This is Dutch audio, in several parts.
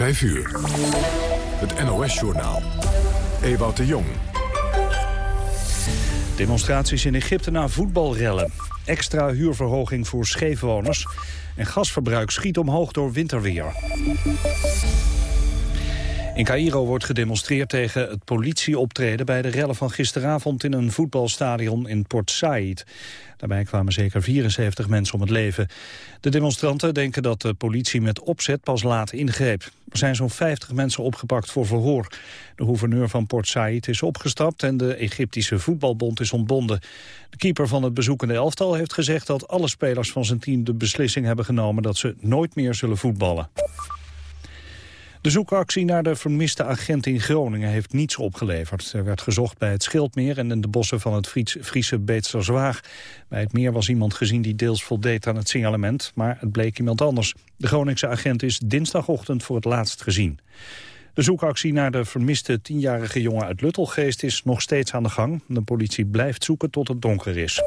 5 uur. Het NOS-journaal. Ewout de Jong. Demonstraties in Egypte na voetbalrellen. Extra huurverhoging voor scheefwoners. En gasverbruik schiet omhoog door winterweer. In Cairo wordt gedemonstreerd tegen het politieoptreden bij de rellen van gisteravond in een voetbalstadion in Port Said. Daarbij kwamen zeker 74 mensen om het leven. De demonstranten denken dat de politie met opzet pas laat ingreep. Er zijn zo'n 50 mensen opgepakt voor verhoor. De gouverneur van Port Said is opgestapt en de Egyptische voetbalbond is ontbonden. De keeper van het bezoekende elftal heeft gezegd dat alle spelers van zijn team de beslissing hebben genomen dat ze nooit meer zullen voetballen. De zoekactie naar de vermiste agent in Groningen heeft niets opgeleverd. Er werd gezocht bij het Schildmeer en in de bossen van het Friese Beetsterzwaag. Bij het meer was iemand gezien die deels voldeed aan het signalement, maar het bleek iemand anders. De Groningse agent is dinsdagochtend voor het laatst gezien. De zoekactie naar de vermiste tienjarige jongen uit Luttelgeest is nog steeds aan de gang. De politie blijft zoeken tot het donker is.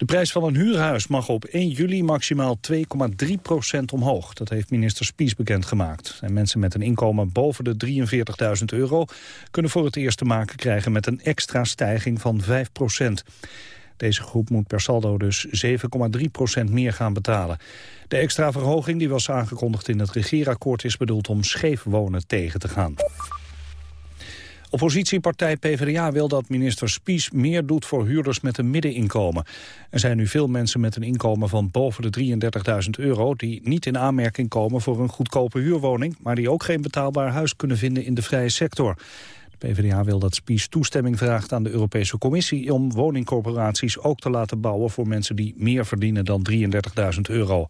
De prijs van een huurhuis mag op 1 juli maximaal 2,3 procent omhoog. Dat heeft minister Spies bekendgemaakt. En mensen met een inkomen boven de 43.000 euro... kunnen voor het eerst te maken krijgen met een extra stijging van 5 procent. Deze groep moet per saldo dus 7,3 procent meer gaan betalen. De extra verhoging die was aangekondigd in het regeerakkoord... is bedoeld om scheef wonen tegen te gaan. Oppositiepartij PvdA wil dat minister Spies meer doet voor huurders met een middeninkomen. Er zijn nu veel mensen met een inkomen van boven de 33.000 euro... die niet in aanmerking komen voor een goedkope huurwoning... maar die ook geen betaalbaar huis kunnen vinden in de vrije sector. De PvdA wil dat Spies toestemming vraagt aan de Europese Commissie... om woningcorporaties ook te laten bouwen voor mensen die meer verdienen dan 33.000 euro.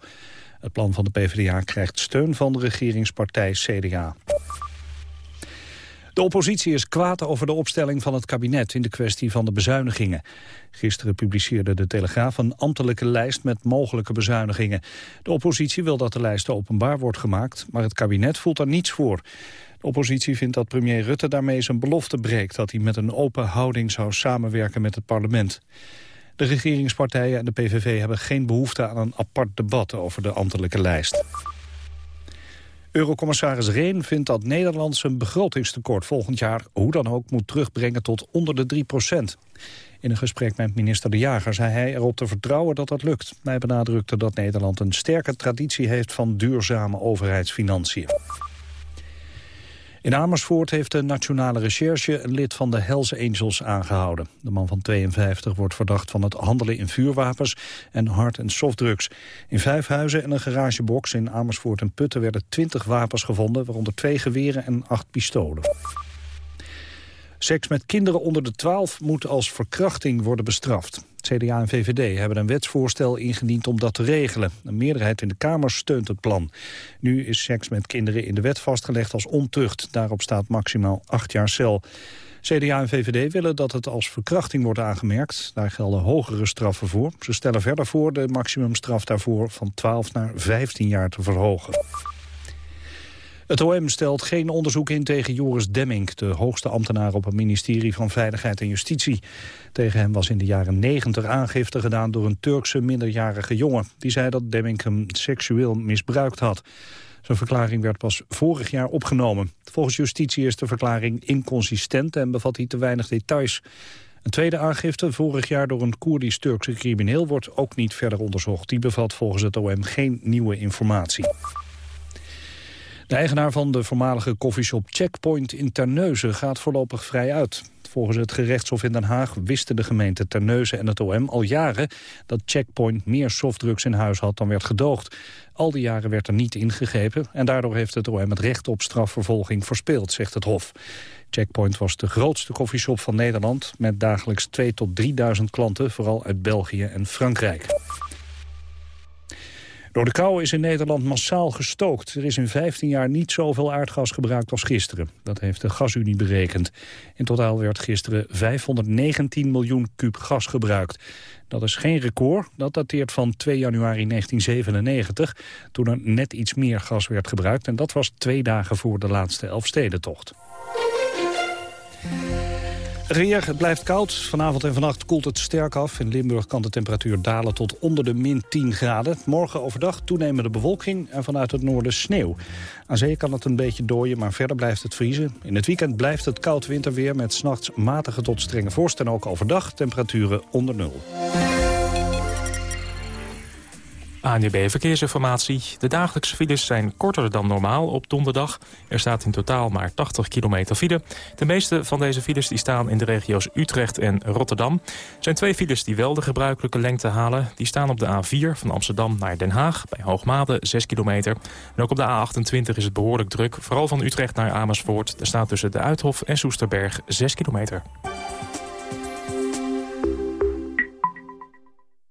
Het plan van de PvdA krijgt steun van de regeringspartij CDA. De oppositie is kwaad over de opstelling van het kabinet in de kwestie van de bezuinigingen. Gisteren publiceerde de Telegraaf een ambtelijke lijst met mogelijke bezuinigingen. De oppositie wil dat de lijst openbaar wordt gemaakt, maar het kabinet voelt er niets voor. De oppositie vindt dat premier Rutte daarmee zijn belofte breekt... dat hij met een open houding zou samenwerken met het parlement. De regeringspartijen en de PVV hebben geen behoefte aan een apart debat over de ambtelijke lijst. Eurocommissaris Reen vindt dat Nederland zijn begrotingstekort volgend jaar hoe dan ook moet terugbrengen tot onder de 3 procent. In een gesprek met minister De Jager zei hij erop te vertrouwen dat dat lukt. Hij benadrukte dat Nederland een sterke traditie heeft van duurzame overheidsfinanciën. In Amersfoort heeft de Nationale Recherche een lid van de Hells Angels aangehouden. De man van 52 wordt verdacht van het handelen in vuurwapens en hard- en softdrugs. In vijf huizen en een garagebox in Amersfoort en Putten werden 20 wapens gevonden, waaronder twee geweren en acht pistolen. Seks met kinderen onder de 12 moet als verkrachting worden bestraft. CDA en VVD hebben een wetsvoorstel ingediend om dat te regelen. Een meerderheid in de Kamer steunt het plan. Nu is seks met kinderen in de wet vastgelegd als ontucht. Daarop staat maximaal acht jaar cel. CDA en VVD willen dat het als verkrachting wordt aangemerkt. Daar gelden hogere straffen voor. Ze stellen verder voor de maximumstraf daarvoor van 12 naar 15 jaar te verhogen. Het OM stelt geen onderzoek in tegen Joris Demming... de hoogste ambtenaar op het ministerie van Veiligheid en Justitie. Tegen hem was in de jaren 90 aangifte gedaan door een Turkse minderjarige jongen. Die zei dat Demming hem seksueel misbruikt had. Zijn verklaring werd pas vorig jaar opgenomen. Volgens justitie is de verklaring inconsistent en bevat hij te weinig details. Een tweede aangifte, vorig jaar door een Koerdisch-Turkse crimineel... wordt ook niet verder onderzocht. Die bevat volgens het OM geen nieuwe informatie. De eigenaar van de voormalige koffieshop Checkpoint in Terneuzen gaat voorlopig vrij uit. Volgens het gerechtshof in Den Haag wisten de gemeente Terneuzen en het OM al jaren dat Checkpoint meer softdrugs in huis had dan werd gedoogd. Al die jaren werd er niet ingegrepen en daardoor heeft het OM het recht op strafvervolging verspeeld, zegt het Hof. Checkpoint was de grootste koffieshop van Nederland met dagelijks 2 tot 3.000 klanten, vooral uit België en Frankrijk. Door de kou is in Nederland massaal gestookt. Er is in 15 jaar niet zoveel aardgas gebruikt als gisteren. Dat heeft de Gasunie berekend. In totaal werd gisteren 519 miljoen kub gas gebruikt. Dat is geen record. Dat dateert van 2 januari 1997, toen er net iets meer gas werd gebruikt. En dat was twee dagen voor de laatste Elfstedentocht. Reer, het blijft koud. Vanavond en vannacht koelt het sterk af. In Limburg kan de temperatuur dalen tot onder de min 10 graden. Morgen overdag toenemende bewolking en vanuit het noorden sneeuw. Aan zee kan het een beetje dooien, maar verder blijft het vriezen. In het weekend blijft het koud winterweer met s'nachts matige tot strenge vorst... en ook overdag temperaturen onder nul. ANUB Verkeersinformatie. De dagelijkse files zijn korter dan normaal op donderdag. Er staat in totaal maar 80 kilometer file. De meeste van deze files die staan in de regio's Utrecht en Rotterdam. Er zijn twee files die wel de gebruikelijke lengte halen. Die staan op de A4 van Amsterdam naar Den Haag. Bij Hoogmade 6 kilometer. En ook op de A28 is het behoorlijk druk. Vooral van Utrecht naar Amersfoort. Er staat tussen de Uithof en Soesterberg 6 kilometer.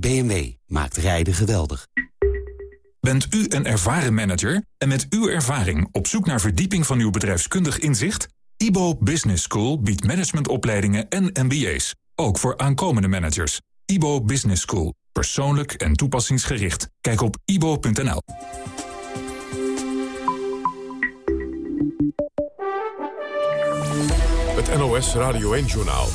BMW maakt rijden geweldig. Bent u een ervaren manager en met uw ervaring op zoek naar verdieping van uw bedrijfskundig inzicht? IBO Business School biedt managementopleidingen en MBA's, ook voor aankomende managers. IBO Business School, persoonlijk en toepassingsgericht. Kijk op ibo.nl. Het NOS Radio 1-journaal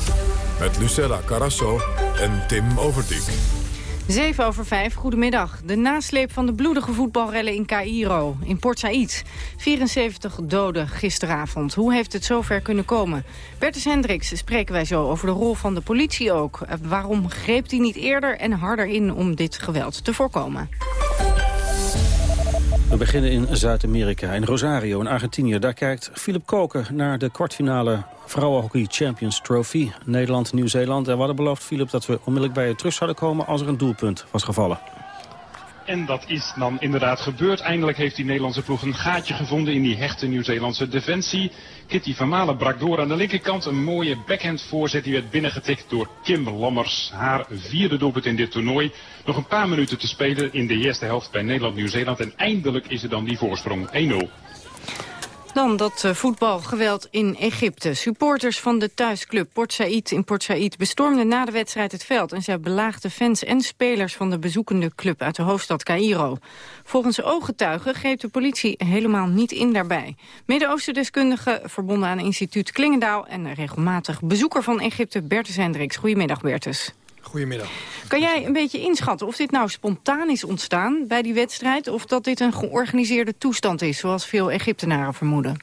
met Lucella Carasso en Tim Overdijk. 7 over 5, goedemiddag. De nasleep van de bloedige voetbalrellen in Cairo, in Port Said. 74 doden gisteravond. Hoe heeft het zover kunnen komen? Bertus Hendricks spreken wij zo over de rol van de politie ook. Eh, waarom greep hij niet eerder en harder in om dit geweld te voorkomen? We beginnen in Zuid-Amerika, in Rosario, in Argentinië. Daar kijkt Philip Koken naar de kwartfinale Vrouwenhockey Champions Trophy. Nederland, Nieuw-Zeeland. En we hadden beloofd, Philip, dat we onmiddellijk bij je terug zouden komen... als er een doelpunt was gevallen. En dat is dan inderdaad gebeurd. Eindelijk heeft die Nederlandse ploeg een gaatje gevonden in die hechte Nieuw-Zeelandse defensie. Kitty van Malen brak door aan de linkerkant. Een mooie backhand voorzet die werd binnengetikt door Kim Lammers. Haar vierde doelpunt in dit toernooi. Nog een paar minuten te spelen in de eerste helft bij Nederland-Nieuw-Zeeland. En eindelijk is er dan die voorsprong 1-0. Dan dat uh, voetbalgeweld in Egypte. Supporters van de thuisclub Port Said in Port Said bestormden na de wedstrijd het veld... en zij belaagden fans en spelers van de bezoekende club uit de hoofdstad Cairo. Volgens ooggetuigen greep de politie helemaal niet in daarbij. Midden-Oosten-deskundige verbonden aan instituut Klingendaal... en regelmatig bezoeker van Egypte Bertus Hendricks. Goedemiddag Bertus. Goedemiddag. Kan jij een beetje inschatten of dit nou spontaan is ontstaan bij die wedstrijd... of dat dit een georganiseerde toestand is, zoals veel Egyptenaren vermoeden?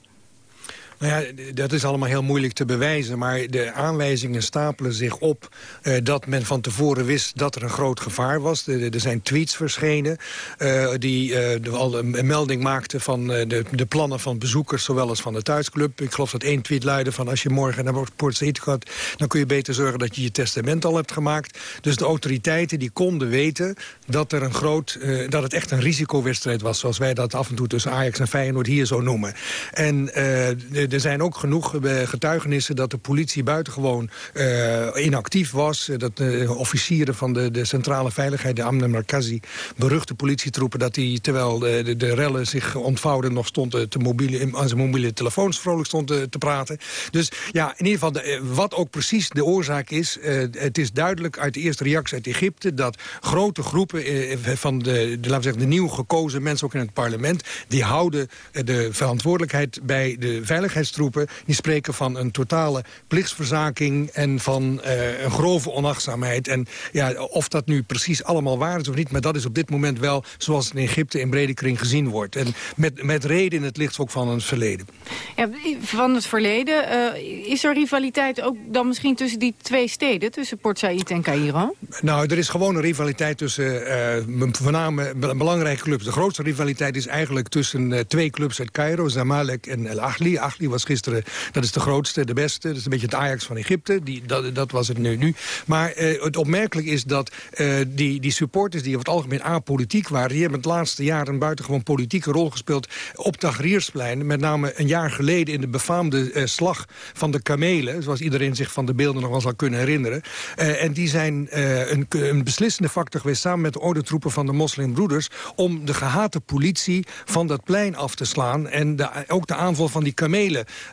Nou ja, dat is allemaal heel moeilijk te bewijzen. Maar de aanwijzingen stapelen zich op uh, dat men van tevoren wist dat er een groot gevaar was. er zijn tweets verschenen uh, die uh, al een melding maakten van de, de, plannen van bezoekers... zowel als van de thuisclub. Ik geloof dat één tweet luidde van als je morgen naar Port Said gaat... dan kun je beter zorgen dat je je testament al hebt gemaakt. Dus de autoriteiten die konden weten dat, er een groot, dat het echt een risicowedstrijd was... zoals wij dat af en toe tussen Ajax en Feyenoord hier zo noemen. En de, er zijn ook genoeg eh, getuigenissen dat de politie buitengewoon uh, inactief was. Eh, dat de officieren van de, de centrale veiligheid, de Amne Markazi, beruchte politietroepen, dat die terwijl de, de, rellen zich ontvouden nog stond te mobiele, aan zijn mobiele telefoons vrolijk stond te, te praten. Dus ja, in ieder geval, wat ook precies de oorzaak is, het is duidelijk uit de eerste reactie uit Egypte dat grote groepen van de, de, laten we zeggen, de nieuw gekozen mensen ook in het parlement, die houden de verantwoordelijkheid bij de veiligheid veiligheidstroepen... die spreken van een totale plichtsverzaking en van uh, een grove onachtzaamheid. En ja, of dat nu precies allemaal waar is of niet... maar dat is op dit moment wel zoals het in Egypte in brede kring gezien wordt. En met, met reden in het licht ook van het verleden. Ja, van het verleden, uh, is er rivaliteit ook dan misschien tussen die twee steden... tussen Port Said en Cairo? Nou, er is gewoon een rivaliteit tussen uh, voorname belangrijke clubs. De grootste rivaliteit is eigenlijk tussen uh, twee clubs uit Cairo, Zamalek en El Ahli. Ahli was gisteren, dat is de grootste, de beste. Dat is een beetje het Ajax van Egypte. Die, dat, dat was het nu. nu. Maar uh, het opmerkelijk is dat uh, die, die supporters die over het algemeen apolitiek waren... die hebben het laatste jaar een buitengewoon politieke rol gespeeld op Tahrirsplein. Met name een jaar geleden in de befaamde uh, slag van de kamelen... zoals iedereen zich van de beelden nog wel zal kunnen herinneren. En die zijn een, een beslissende factor geweest... samen met de ordentroepen van de moslimbroeders... om de gehate politie van dat plein af te slaan... en de, ook de aanval van die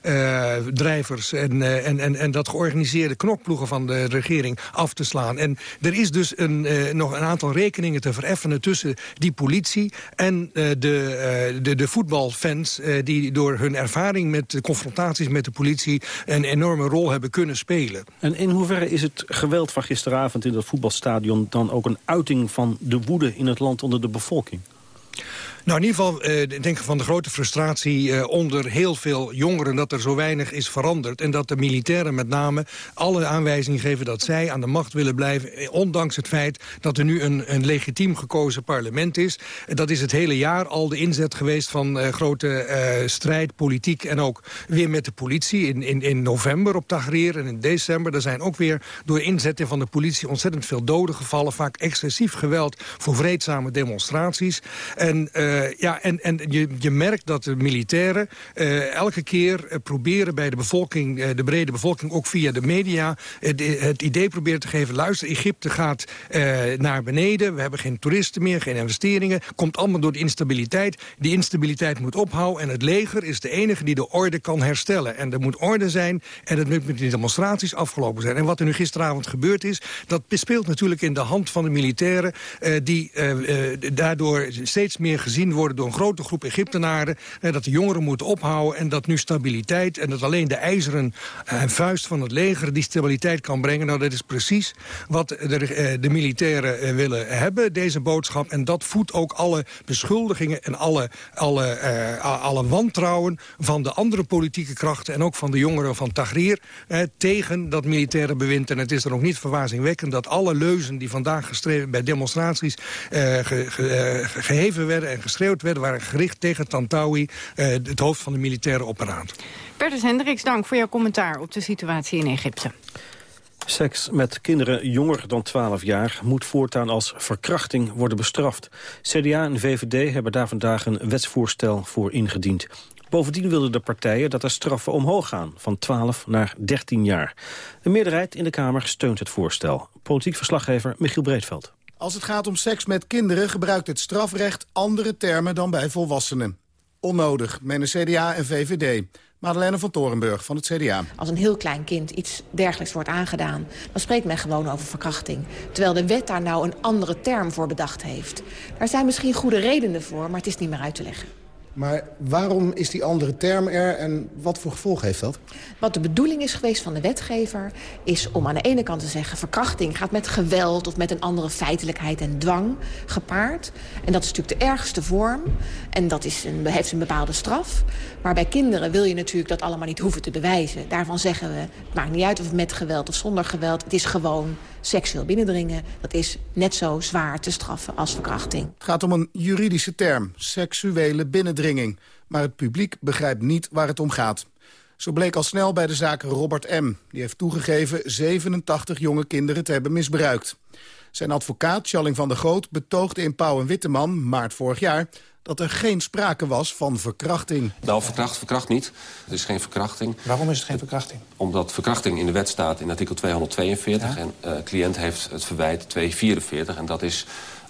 kamelendrijvers... en, en, en, en dat georganiseerde knokploegen van de regering af te slaan. En er is dus een, uh, nog een aantal rekeningen te vereffenen tussen die politie en de, de, de voetbalfans... die door hun ervaring met de confrontaties met de politie... een enorme rol hebben kunnen spelen. En in hoeverre is het geweld van gisteravond in dat voetbalstadion... dan ook een uiting van de woede in het land onder de bevolking? Nou, in ieder geval uh, denk ik van de grote frustratie uh, onder heel veel jongeren... dat er zo weinig is veranderd. En dat de militairen met name alle aanwijzingen geven... dat zij aan de macht willen blijven... Eh, ondanks het feit dat er nu een, een legitiem gekozen parlement is. Dat is het hele jaar al de inzet geweest van grote strijd, politiek... en ook weer met de politie in, in, in november op Tahrir en in december. Er zijn ook weer door inzetten van de politie ontzettend veel doden gevallen. Vaak excessief geweld voor vreedzame demonstraties. En uh, ja, en, en je, je merkt dat de militairen uh, elke keer uh, proberen bij de bevolking, de brede bevolking, ook via de media, het idee proberen te geven, luister, Egypte gaat naar beneden, we hebben geen toeristen meer, geen investeringen, komt allemaal door de instabiliteit. Die instabiliteit moet ophouden en het leger is de enige die de orde kan herstellen. En er moet orde zijn en het moet met die demonstraties afgelopen zijn. En wat er nu gisteravond gebeurd is, dat speelt natuurlijk in de hand van de militairen, die daardoor steeds meer gezien worden door een grote groep Egyptenaren. Eh, dat de jongeren moeten ophouden en dat nu stabiliteit... en dat alleen de ijzeren eh, vuist van het leger die stabiliteit kan brengen. Nou, dat is precies wat de, eh, de militairen eh, willen hebben, deze boodschap. En dat voedt ook alle beschuldigingen en alle, alle, eh, alle wantrouwen... van de andere politieke krachten en ook van de jongeren van Tahrir... Eh, tegen dat militaire bewind. En het is dan ook niet verwazingwekkend dat alle leuzen die vandaag gestreven bij demonstraties ge, ge, geheven werden en geschreeuwd werden... waren gericht tegen Tantawi, uh, het hoofd van de militaire operaat. Bertus Hendricks, dank voor jouw commentaar op de situatie in Egypte. Seks met kinderen jonger dan 12 jaar moet voortaan als verkrachting worden bestraft. CDA en VVD hebben daar vandaag een wetsvoorstel voor ingediend. Bovendien wilden de partijen dat de straffen omhoog gaan, van 12 naar 13 jaar. De meerderheid in de Kamer steunt het voorstel. Politiek verslaggever Michiel Breedveld. Als het gaat om seks met kinderen gebruikt het strafrecht andere termen dan bij volwassenen. Onnodig, menen CDA en VVD. Madeleine van Torenburg van het CDA. Als een heel klein kind iets dergelijks wordt aangedaan... dan spreekt men gewoon over verkrachting. Terwijl de wet daar nou een andere term voor bedacht heeft. Daar zijn misschien goede redenen voor, maar het is niet meer uit te leggen. Maar waarom is die andere term er en wat voor gevolg heeft dat? Wat de bedoeling is geweest van de wetgever... is om aan de ene kant te zeggen... verkrachting gaat met geweld of met een andere feitelijkheid en dwang gepaard. En dat is natuurlijk de ergste vorm. En dat is een, heeft een bepaalde straf. Maar bij kinderen wil je natuurlijk dat allemaal niet hoeven te bewijzen. Daarvan zeggen we, het maakt niet uit of met geweld of zonder geweld. Het is gewoon seksueel binnendringen. Dat is net zo zwaar te straffen als verkrachting. Het gaat om een juridische term, seksuele binnendringing. Maar het publiek begrijpt niet waar het om gaat. Zo bleek al snel bij de zaak Robert M. Die heeft toegegeven 87 jonge kinderen te hebben misbruikt. Zijn advocaat, Challing van der Groot, betoogde in Pauw en Witteman, maart vorig jaar dat er geen sprake was van verkrachting. Nou, verkracht, verkracht niet. Het is geen verkrachting. Waarom is het geen verkrachting? Omdat verkrachting in de wet staat in artikel 242... en uh, cliënt heeft het verwijt 244. En dat is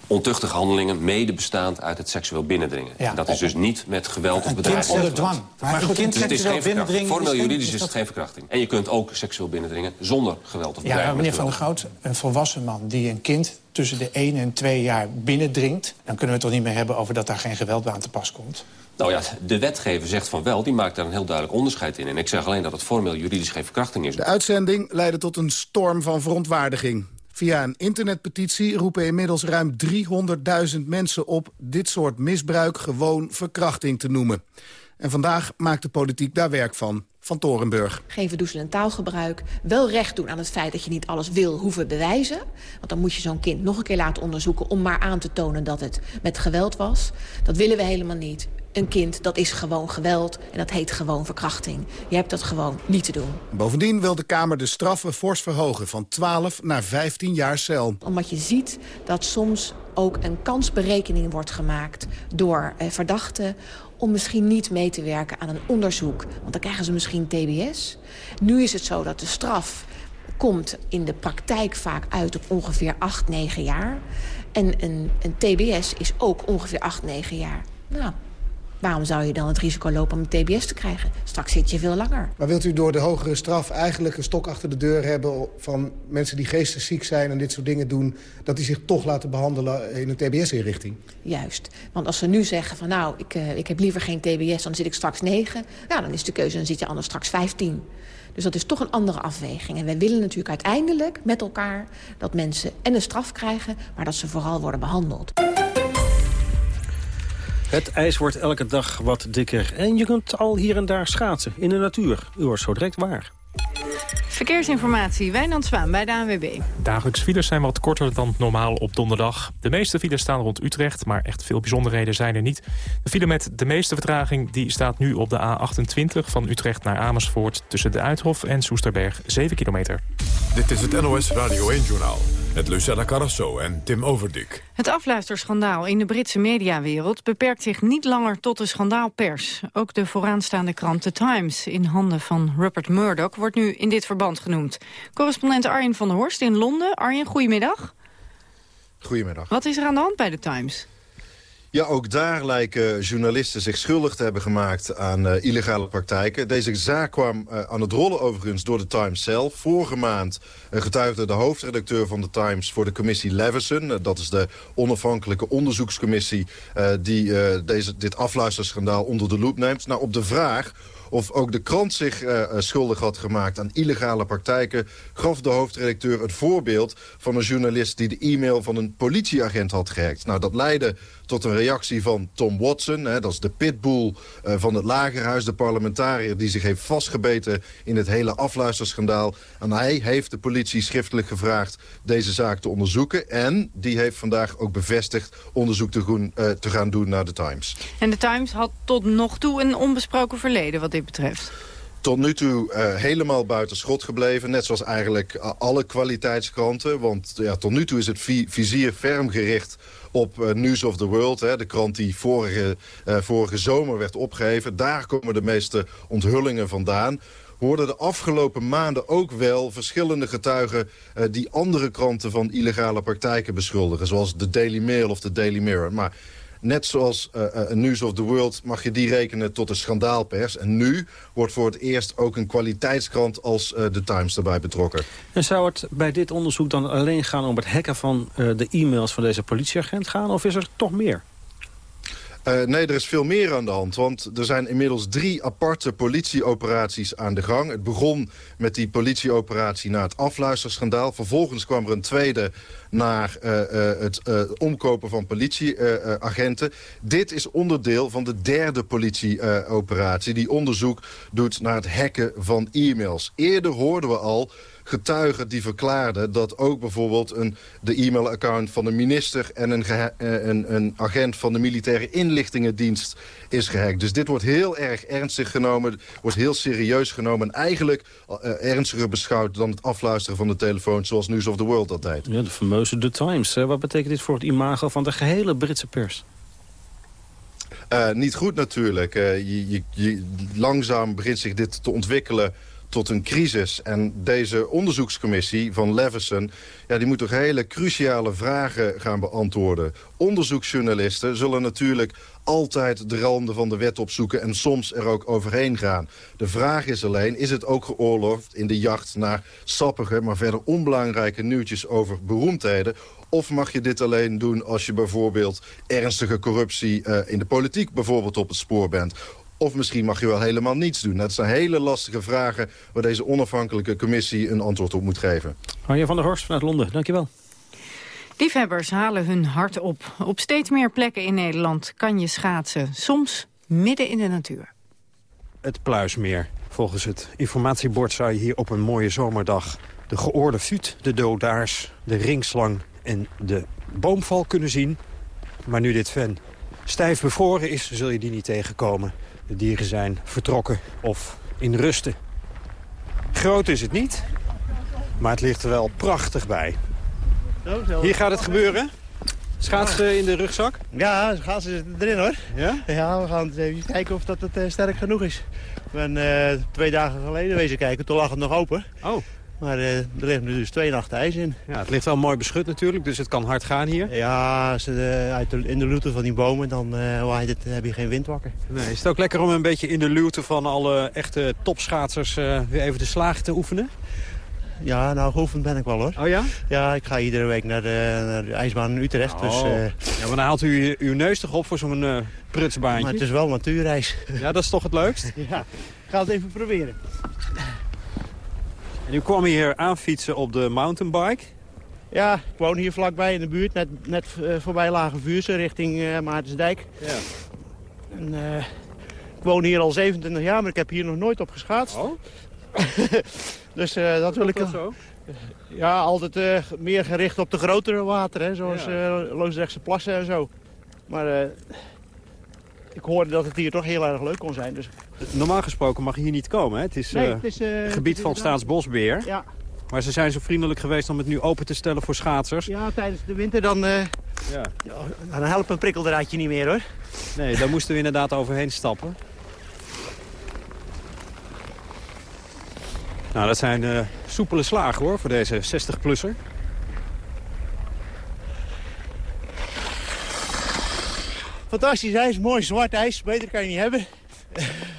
ontuchtige handelingen mede bestaand uit het seksueel binnendringen. Ja. Dat is dus niet met geweld of Een bedreiging. kind onder dwang. Maar Maar een kind dus het is geen verkrachting. binnendringen Formeel juridisch is het geen verkrachting. En je kunt ook seksueel binnendringen zonder geweld of Ja, bedreiging. maar meneer Van der. Gout, een volwassen man die een kind tussen de 1 en 2 jaar binnendringt... dan kunnen we het toch niet meer hebben over dat daar geen geweld aan te pas komt? Nou ja, de wetgever zegt van wel, die maakt daar een heel duidelijk onderscheid in. En ik zeg alleen dat het formeel juridisch geen verkrachting is. De uitzending leidde tot een storm van verontwaardiging. Via een internetpetitie roepen inmiddels ruim 300.000 mensen op... dit soort misbruik gewoon verkrachting te noemen. En vandaag maakt de politiek daar werk van. Van Torenburg. geen verdoezelend taalgebruik. Wel recht doen aan het feit dat je niet alles wil hoeven bewijzen. Want dan moet je zo'n kind nog een keer laten onderzoeken... om maar aan te tonen dat het met geweld was. Dat willen we helemaal niet. Een kind, dat is gewoon geweld en dat heet gewoon verkrachting. Je hebt dat gewoon niet te doen. Bovendien wil de Kamer de straffen fors verhogen... van 12 naar 15 jaar cel. Omdat je ziet dat soms ook een kansberekening wordt gemaakt... door eh, verdachten om misschien niet mee te werken aan een onderzoek. Want dan krijgen ze misschien TBS. Nu is het zo dat de straf komt in de praktijk vaak uit op ongeveer 8, 9 jaar. En een, een TBS is ook ongeveer 8, 9 jaar. Nou, waarom zou je dan het risico lopen om een TBS te krijgen? Straks zit je veel langer. Maar wilt u door de hogere straf eigenlijk een stok achter de deur hebben... van mensen die geestesziek zijn en dit soort dingen doen... dat die zich toch laten behandelen in een TBS-inrichting? Juist. Want als ze nu zeggen van nou, ik, uh, ik heb liever geen TBS... dan zit ik straks 9, ja, dan is de keuze, dan zit je anders straks 15. Dus dat is toch een andere afweging. En wij willen natuurlijk uiteindelijk met elkaar dat mensen en een straf krijgen... maar dat ze vooral worden behandeld. Het ijs wordt elke dag wat dikker. En je kunt al hier en daar schaatsen in de natuur. U hoort zo direct waar. Verkeersinformatie, Wijnand Zwaan bij de ANWB. Dagelijks files zijn wat korter dan normaal op donderdag. De meeste files staan rond Utrecht, maar echt veel bijzonderheden zijn er niet. De file met de meeste vertraging die staat nu op de A28 van Utrecht naar Amersfoort... tussen de Uithof en Soesterberg, 7 kilometer. Dit is het NOS Radio 1-journaal met Lucella Carrasso en Tim Overdik. Het afluisterschandaal in de Britse mediawereld beperkt zich niet langer tot de schandaalpers. Ook de vooraanstaande krant The Times in handen van Rupert Murdoch wordt nu in dit verband genoemd. Correspondent Arjen van der Horst in Londen. Arjen, goedemiddag. Goedemiddag. Wat is er aan de hand bij The Times? Ja, ook daar lijken journalisten zich schuldig te hebben gemaakt aan uh, illegale praktijken. Deze zaak kwam uh, aan het rollen overigens door de Times zelf. Vorige maand uh, getuigde de hoofdredacteur van de Times voor de commissie Leveson. dat is de onafhankelijke onderzoekscommissie die deze, dit afluisterschandaal onder de loep neemt. Nou, op de vraag of ook de krant zich uh, schuldig had gemaakt aan illegale praktijken... gaf de hoofdredacteur het voorbeeld van een journalist... die de e-mail van een politieagent had gehackt. Nou, dat leidde tot een reactie van Tom Watson. Hè, dat is de pitbull uh, van het lagerhuis, de parlementariër... die zich heeft vastgebeten in het hele afluisterschandaal. En hij heeft de politie schriftelijk gevraagd deze zaak te onderzoeken. En die heeft vandaag ook bevestigd onderzoek te gaan doen naar de Times. En de Times had tot nog toe een onbesproken verleden wat betreft tot nu toe uh, helemaal buiten schot gebleven. Net zoals eigenlijk uh, alle kwaliteitskranten. Want ja, tot nu toe is het vi vizier ferm gericht op uh, News of the World. Hè, de krant die vorige, vorige zomer werd opgeheven. Daar komen de meeste onthullingen vandaan hoorden de afgelopen maanden ook wel verschillende getuigen... Die andere kranten van illegale praktijken beschuldigen. Zoals de Daily Mail of de Daily Mirror. Maar net zoals uh, News of the World mag je die rekenen tot de schandaalpers. En nu wordt voor het eerst ook een kwaliteitskrant als uh, The Times erbij betrokken. En zou het bij dit onderzoek dan alleen gaan om het hacken van de e-mails van deze politieagent gaan? Of is er toch meer? Uh, nee, er is veel meer aan de hand. Want er zijn inmiddels drie aparte politieoperaties aan de gang. Het begon met die politieoperatie na het afluisterschandaal. Vervolgens kwam er een tweede naar uh, uh, het omkopen van politieagenten. Dit is onderdeel van de derde politieoperatie... die onderzoek doet naar het hacken van e-mails. Eerder hoorden we al getuigen die verklaarden dat ook bijvoorbeeld een, de e-mailaccount van de minister... en een, een, een, agent van de militaire inlichtingendienst is gehackt. Dus dit wordt heel erg ernstig genomen, wordt heel serieus genomen... en eigenlijk uh, ernstiger beschouwd dan het afluisteren van de telefoon... zoals News of the World dat deed. Ja, de fameuze The Times. Hè? Wat betekent dit voor het imago van de gehele Britse pers? Uh, niet goed natuurlijk. Uh, je, je, je, langzaam begint zich dit te ontwikkelen tot een crisis. En deze onderzoekscommissie van Leveson... Ja, die moet toch hele cruciale vragen gaan beantwoorden. Onderzoeksjournalisten zullen natuurlijk altijd de randen van de wet opzoeken... en soms er ook overheen gaan. De vraag is alleen, is het ook geoorloofd in de jacht naar sappige... maar verder onbelangrijke nieuwtjes over beroemdheden... Of mag je dit alleen doen als je bijvoorbeeld ernstige corruptie uh, in de politiek bijvoorbeeld op het spoor bent? Of misschien mag je wel helemaal niets doen. Dat zijn hele lastige vragen waar deze onafhankelijke commissie een antwoord op moet geven. Arjen van der Horst vanuit Londen, dankjewel. Liefhebbers halen hun hart op. Op steeds meer plekken in Nederland kan je schaatsen. Soms midden in de natuur. Het Pluismeer. Volgens het informatiebord zou je hier op een mooie zomerdag... de geoorde vuut, de dodaars, de ringslang en de boomval kunnen zien. Maar nu dit ven stijf bevroren is, zul je die niet tegenkomen. De dieren zijn vertrokken of in rusten. Groot is het niet, maar het ligt er wel prachtig bij. Hier gaat het gebeuren. Schaatsen in de rugzak? Ja, schaatsen zit erin hoor. Ja? Ja, we gaan even kijken of dat het uh, sterk genoeg is. Ik ben uh, twee dagen geleden wezen kijken, toen lag het nog open. Oh. Maar uh, er ligt nu dus twee nachten ijs in. Ja, het ligt wel mooi beschut natuurlijk, dus het kan hard gaan hier. Ja, als het, uh, uit de, in de luwte van die bomen, dan uh, waait het, heb je geen wind wakker. Nee, is het ook lekker om een beetje in de luwte van alle echte topschaatsers weer even de slagen te oefenen? Ja, nou geoefend ben ik wel hoor. Oh ja? Ja, ik ga iedere week naar de, naar de ijsbaan in Utrecht. Oh. Dus, ja, maar dan haalt u uw neus toch op voor zo'n prutsbaantje? Maar het is wel natuurreis. Ja, dat is toch het leukst? ja, ik ga het even proberen. En u kwam hier aanfietsen op de mountainbike? Ja, ik woon hier vlakbij in de buurt, net, net uh, voorbij Lage Vuurse, richting uh, Maartensdijk. Ja. En, uh, ik woon hier al 27 jaar, maar ik heb hier nog nooit op geschaatst. Oh? dus dat wil ik... Zo? Ja, altijd meer gericht op de grotere wateren, zoals ja. Loosdrechtse plassen en zo. Maar ik hoorde dat het hier toch heel erg leuk kon zijn. Dus... Normaal gesproken mag je hier niet komen. Hè? Het is, nee, het is uh, gebied het van Staatsbosbeheer. Ja. Maar ze zijn zo vriendelijk geweest om het nu open te stellen voor schaatsers. Ja, tijdens de winter dan, uh, ja. dan helpt een prikkeldraadje niet meer hoor. Nee, daar moesten we inderdaad overheen stappen. Nou, dat zijn uh, soepele slagen hoor, voor deze 60-plusser. Fantastisch ijs, mooi zwart ijs. Beter kan je niet hebben.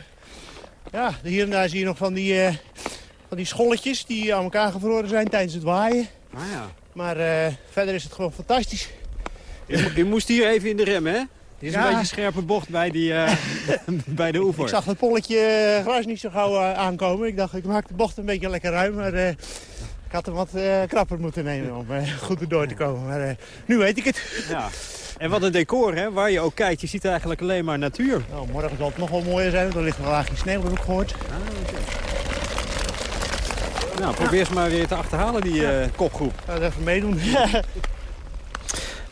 ja, hier en daar zie je nog van die, uh, van die scholletjes die aan elkaar gevroren zijn tijdens het waaien. Ah, ja. Maar uh, verder is het gewoon fantastisch. Je, je, moest hier even in de rem, hè? Dit is ja. een beetje een scherpe bocht bij, die, uh, bij de oever. Ik zag dat polletje gras niet zo gauw aankomen. Ik dacht, ik maak de bocht een beetje lekker ruim. Maar ik had hem wat krapper moeten nemen om goed erdoor te komen. Maar nu weet ik het. Ja. En wat een decor, hè? Waar je ook kijkt, je ziet eigenlijk alleen maar natuur. Nou, morgen zal het nog wel mooier zijn, want er ligt nog laagje sneeuw, heb ik gehoord. Ah, okay. Nou, probeer eens maar weer te achterhalen, die uh, kopgroep. Ga het even meedoen.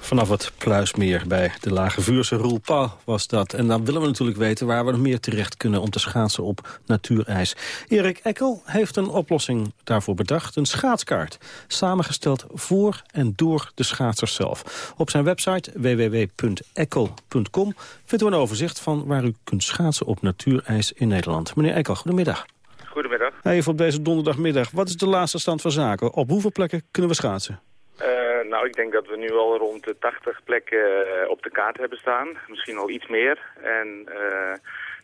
Vanaf het Pluismeer bij de Lage Vuurse Roelpa was dat. En dan willen we natuurlijk weten waar we nog meer terecht kunnen... om te schaatsen op natuurijs. Erik Ekkel heeft een oplossing daarvoor bedacht. Een schaatskaart, samengesteld voor en door de schaatsers zelf. Op zijn website www.ekkel.com vindt u een overzicht van waar u kunt schaatsen op natuurijs in Nederland. Meneer Ekkel, goedemiddag. Goedemiddag. Even op deze donderdagmiddag. Wat is de laatste stand van zaken? Op hoeveel plekken kunnen we schaatsen? Uh, nou, ik denk dat we nu al rond de 80 plekken uh, op de kaart hebben staan. Misschien al iets meer. En uh,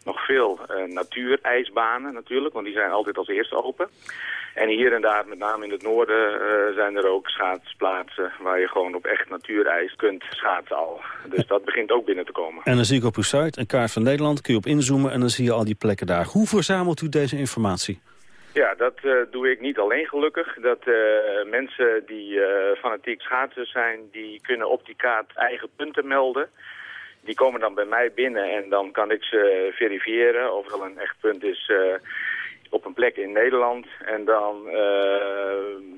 nog veel natuurijsbanen natuurlijk, want die zijn altijd als eerste open. En hier en daar, met name in het noorden, zijn er ook schaatsplaatsen waar je gewoon op echt natuurijs kunt schaatsen al. Dus dat begint ook binnen te komen. En dan zie ik op uw site een kaart van Nederland, kun je op inzoomen en dan zie je al die plekken daar. Hoe verzamelt u deze informatie? Ja, dat uh, doe ik niet alleen gelukkig. Dat uh, mensen die uh, fanatiek schaatsers zijn, die kunnen op die kaart eigen punten melden. Die komen dan bij mij binnen en dan kan ik ze verifiëren of er een echt punt is op een plek in Nederland. En dan,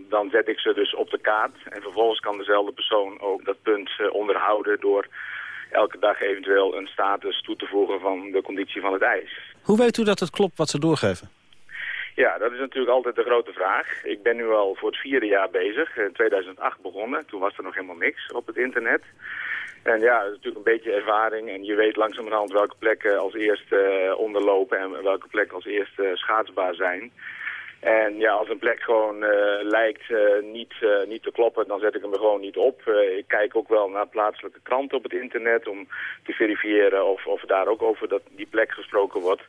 dan zet ik ze dus op de kaart. En vervolgens kan dezelfde persoon ook dat punt onderhouden door elke dag eventueel een status toe te voegen van de conditie van het ijs. Hoe weet u dat het klopt wat ze doorgeven? Ja, dat is natuurlijk altijd de grote vraag. Ik ben nu al voor het vierde jaar bezig. In 2008 begonnen. Toen was er nog helemaal niks op het internet. En ja, dat is natuurlijk een beetje ervaring. En je weet langzamerhand welke plekken als eerste uh, onderlopen en welke plekken als eerste schaatsbaar zijn. En ja, als een plek gewoon lijkt niet, niet te kloppen, dan zet ik hem er gewoon niet op. ik kijk ook wel naar plaatselijke kranten op het internet om te verifiëren of, of daar ook over dat, die plek gesproken wordt.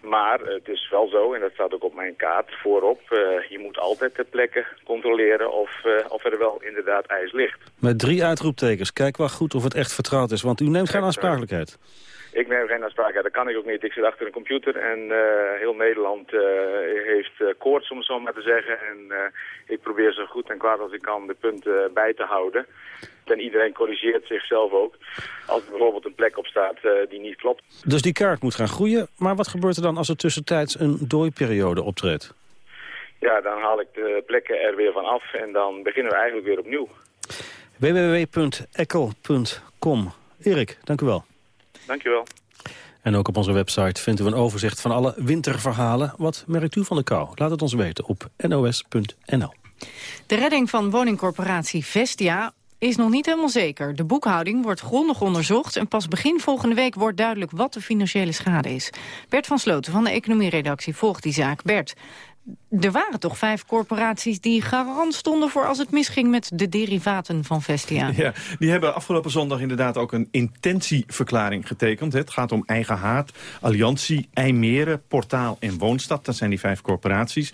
Maar het is wel zo, en dat staat ook op mijn kaart voorop... Uh, je moet altijd ter plekke controleren of, uh, of er wel inderdaad ijs ligt. Met drie uitroeptekens. Kijk wel goed of het echt vertrouwd is, want u neemt geen aansprakelijkheid. Ik neem geen aansprakelijkheid, dat kan ik ook niet. Ik zit achter een computer en uh, heel Nederland heeft koorts, om het zo maar te zeggen. En ik probeer zo goed en kwaad als ik kan de punten bij te houden. En iedereen corrigeert zichzelf ook. Als er bijvoorbeeld een plek op staat die niet klopt. Dus die kaart moet gaan groeien. Maar wat gebeurt er dan als er tussentijds een dooiperiode optreedt? Ja, dan haal ik de plekken er weer van af en dan beginnen we eigenlijk weer opnieuw. www.ekkel.com Erik, dank u wel. Dank u wel. En ook op onze website vindt u een overzicht van alle winterverhalen. Wat merkt u van de kou? Laat het ons weten op nos.nl. De redding van woningcorporatie Vestia is nog niet helemaal zeker. De boekhouding wordt grondig onderzocht... en pas begin volgende week wordt duidelijk wat de financiële schade is. Bert van Sloten van de economieredactie volgt die zaak. Bert, er waren toch vijf corporaties die garant stonden voor als het misging met de derivaten van Vestia. Ja, die hebben afgelopen zondag inderdaad ook een intentieverklaring getekend. Het gaat om Eigen Haard, Alliantie, IJmeren, Portaal en Woonstad. Dat zijn die vijf corporaties.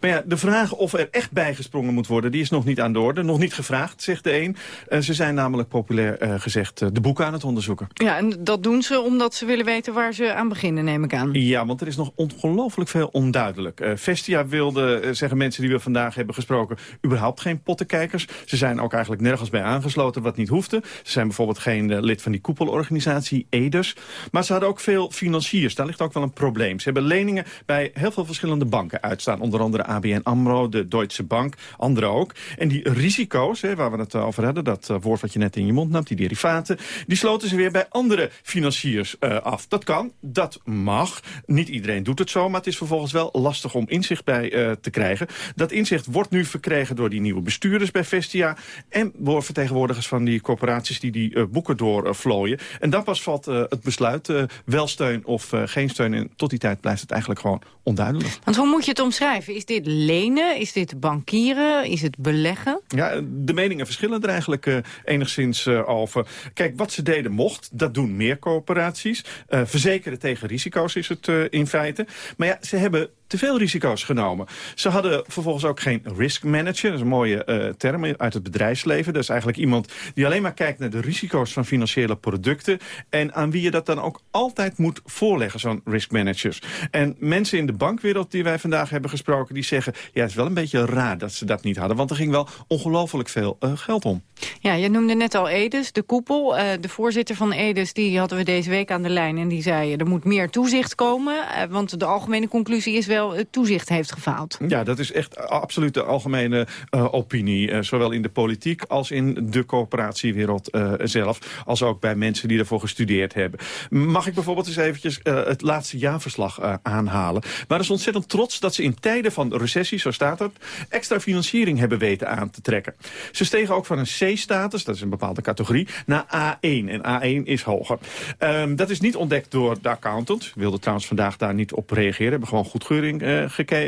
Maar ja, de vraag of er echt bijgesprongen moet worden, die is nog niet aan de orde. Nog niet gevraagd, zegt de een. Uh, ze zijn namelijk populair uh, gezegd uh, de boeken aan het onderzoeken. Ja, en dat doen ze omdat ze willen weten waar ze aan beginnen, neem ik aan. Ja, want er is nog ongelooflijk veel onduidelijk. Vestia wilden, eh, zeggen mensen die we vandaag hebben gesproken... überhaupt geen pottenkijkers. Ze zijn ook eigenlijk nergens bij aangesloten wat niet hoefde. Ze zijn bijvoorbeeld geen uh, lid van die koepelorganisatie EDES. Maar ze hadden ook veel financiers. Daar ligt ook wel een probleem. Ze hebben leningen bij heel veel verschillende banken uitstaan. Onder andere ABN AMRO, de Deutsche Bank, andere ook. En die risico's, hè, waar we het over hadden... dat woord wat je net in je mond nam, die derivaten... die sloten ze weer bij andere financiers af. Dat kan, dat mag. Niet iedereen doet het zo, maar het is vervolgens wel lastig om inzicht bij uh, te krijgen. Dat inzicht wordt nu verkregen door die nieuwe bestuurders bij Vestia... en door vertegenwoordigers van die corporaties die die uh, boeken doorvlooien. En dan pas valt het besluit wel steun of geen steun. En tot die tijd blijft het eigenlijk gewoon onduidelijk. Want hoe moet je het omschrijven? Is dit lenen? Is dit bankieren? Is het beleggen? Ja, de meningen verschillen er eigenlijk enigszins over. Kijk, wat ze deden mocht, dat doen meer corporaties. verzekeren tegen risico's is het in feite. Maar ja, ze hebben te veel risico's genomen. Ze hadden vervolgens ook geen risk manager. Dat is een mooie uh, term uit het bedrijfsleven. Dat is eigenlijk iemand die alleen maar kijkt naar de risico's van financiële producten. En aan wie je dat dan ook altijd moet voorleggen, zo'n risk managers. En mensen in de bankwereld die wij vandaag hebben gesproken... die zeggen, ja, het is wel een beetje raar dat ze dat niet hadden. Want er ging wel ongelooflijk veel uh, geld om. Ja, je noemde net al Edes, de koepel. Uh, de voorzitter van Edes, die hadden we deze week aan de lijn. En die zei, er moet meer toezicht komen. want de algemene conclusie is wel, het toezicht heeft gefaald. Ja, dat is echt absoluut de algemene uh, opinie. Uh, zowel in de politiek als in de coöperatiewereld zelf. Als ook bij mensen die ervoor gestudeerd hebben. Mag ik bijvoorbeeld eens eventjes het laatste jaarverslag aanhalen. Maar is ontzettend trots dat ze in tijden van recessie, zo staat het... extra financiering hebben weten aan te trekken. Ze stegen ook van een C-status, dat is een bepaalde categorie, naar A1. En A1 is hoger. Um, dat is niet ontdekt door de accountant. Wilde trouwens vandaag daar niet op reageren. Hebben gewoon goedkeuring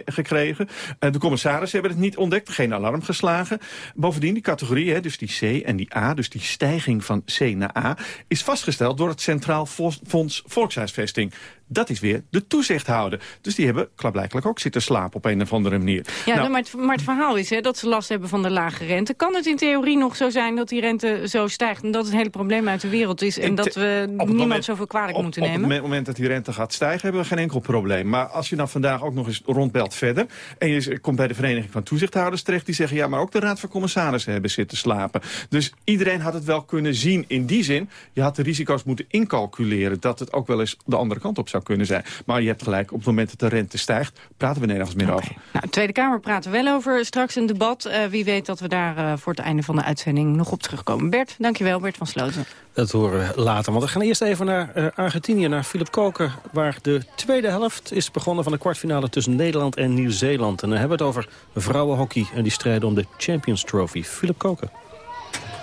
gekregen. Uh, de commissarissen hebben het niet ontdekt, geen alarm geslagen. Bovendien, die categorie, dus die C en die A, dus die stijging van C naar A... is vastgesteld door het Centraal Fonds Volkshuisvesting dat is weer de toezichthouder. Dus die hebben klaarblijkelijk ook zitten slapen op een of andere manier. Ja, nou, maar, het, maar, het, verhaal is hè, dat ze last hebben van de lage rente. Kan het in theorie nog zo zijn dat die rente zo stijgt... en dat het hele probleem uit de wereld is... en dat we niemand moment, zoveel kwalijk op, moeten nemen? Op het moment dat die rente gaat stijgen hebben we geen enkel probleem. Maar als je dan vandaag ook nog eens rondbelt verder... en je komt bij de Vereniging van Toezichthouders terecht... die zeggen, ja, maar ook de Raad van Commissarissen hebben zitten slapen. Dus iedereen had het wel kunnen zien. In die zin, je had de risico's moeten incalculeren... dat het ook wel eens de andere kant op zou kunnen zijn. Maar je hebt gelijk, op het moment dat de rente stijgt... praten we nergens meer okay. over. Nou, de Tweede Kamer praten we wel over straks een debat. Uh, wie weet dat we daar uh, voor het einde van de uitzending nog op terugkomen. Bert, dankjewel. Bert van Sloten. Dat horen we later. Want we gaan eerst even naar uh, Argentinië, naar Philip Koken... waar de tweede helft is begonnen van de kwartfinale tussen Nederland en Nieuw-Zeeland. En dan hebben we het over vrouwenhockey en die strijden om de Champions Trophy. Philip Koken.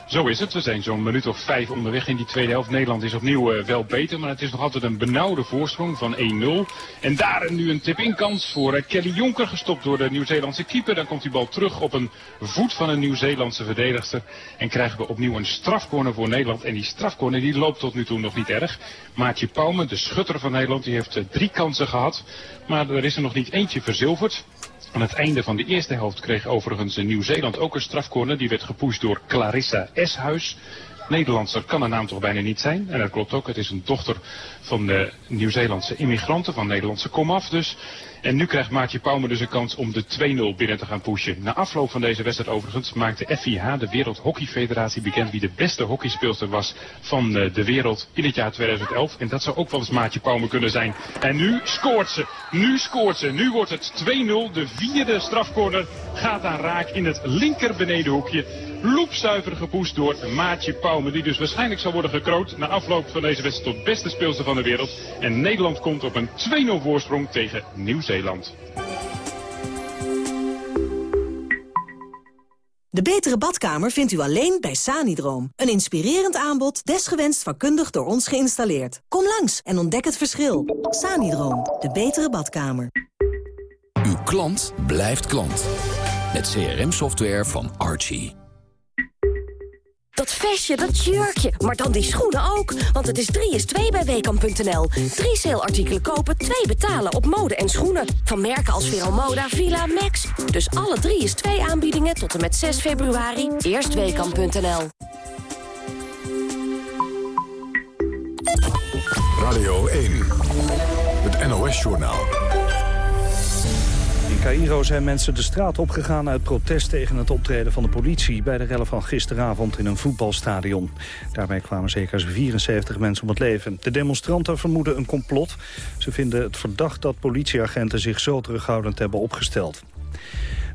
Zo is het. We zijn zo'n minuut of vijf onderweg in die tweede helft. Nederland is opnieuw uh, wel beter, maar het is nog altijd een benauwde voorsprong van 1-0. En daar nu een tip-in kans voor uh, Kelly Jonker, gestopt door de Nieuw-Zeelandse keeper. Dan komt die bal terug op een voet van een Nieuw-Zeelandse verdedigster. En krijgen we opnieuw een strafcorner voor Nederland. En die strafcorner die loopt tot nu toe nog niet erg. Maatje Pauwme, de schutter van Nederland, die heeft uh, drie kansen gehad. Maar er is er nog niet eentje verzilverd. Aan het einde van de eerste helft kreeg overigens Nieuw-Zeeland ook een strafcorner. Die werd gepusht door Clarissa Eshuis. Nederlandser kan de naam toch bijna niet zijn. En dat klopt ook, het is een dochter van de Nieuw-Zeelandse immigranten, van Nederlandse komaf dus. En nu krijgt Maartje Pauwme dus een kans om de 2-0 binnen te gaan pushen. Na afloop van deze wedstrijd overigens maakte FIH, de Wereldhockeyfederatie, bekend wie de beste hockeyspeelster was van eh, de wereld in het jaar 2011. En dat zou ook wel eens Maartje Pauwme kunnen zijn. En nu scoort ze. Nu scoort ze. Nu wordt het 2-0. De vierde strafcorner gaat aan raak in het linker benedenhoekje. Loepzuiver gepoest door Maatje Pauwme. Die dus waarschijnlijk zal worden gekroond na afloop van deze wedstrijd tot beste speelster van de wereld. En Nederland komt op een 2-0 voorsprong tegen Nieuw-Zeeland. De betere badkamer vindt u alleen bij Sanidroom. Een inspirerend aanbod, desgewenst vakkundig door ons geïnstalleerd. Kom langs en ontdek het verschil. Sanidroom, de betere badkamer. Uw klant blijft klant. Met CRM-software van Archie. Dat vestje, dat jurkje, maar dan die schoenen ook. Want het is 3 is 2 bij Weekamp.nl. Drie saleartikelen kopen, twee betalen op mode en schoenen. Van merken als Veromoda, Villa, Max. Dus alle 3 is 2 aanbiedingen tot en met 6 februari. Eerst Weekamp.nl. Radio 1, het NOS-journaal. Cairo zijn mensen de straat opgegaan uit protest tegen het optreden van de politie bij de rellen van gisteravond in een voetbalstadion. Daarbij kwamen zeker 74 mensen om het leven. De demonstranten vermoeden een complot. Ze vinden het verdacht dat politieagenten zich zo terughoudend hebben opgesteld.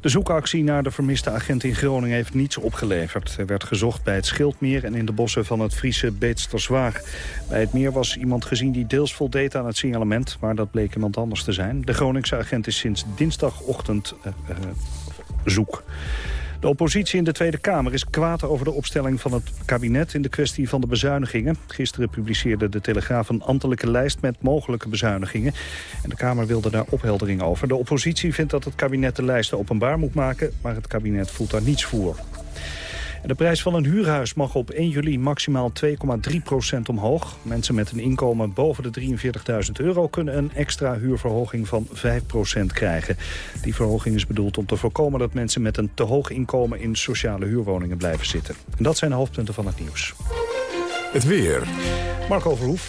De zoekactie naar de vermiste agent in Groningen heeft niets opgeleverd. Er werd gezocht bij het Schildmeer en in de bossen van het Friese Beetsterswaag. Bij het meer was iemand gezien die deels voldeed aan het signalement... maar dat bleek iemand anders te zijn. De Groningse agent is sinds dinsdagochtend uh, zoek. De oppositie in de Tweede Kamer is kwaad over de opstelling van het kabinet in de kwestie van de bezuinigingen. Gisteren publiceerde de Telegraaf een ambtelijke lijst met mogelijke bezuinigingen. En de Kamer wilde daar opheldering over. De oppositie vindt dat het kabinet de lijsten openbaar moet maken, maar het kabinet voelt daar niets voor. De prijs van een huurhuis mag op 1 juli maximaal 2,3% omhoog. Mensen met een inkomen boven de 43.000 euro... kunnen een extra huurverhoging van 5% krijgen. Die verhoging is bedoeld om te voorkomen dat mensen met een te hoog inkomen... in sociale huurwoningen blijven zitten. En dat zijn de hoofdpunten van het nieuws. Het weer. Marco Verhoef.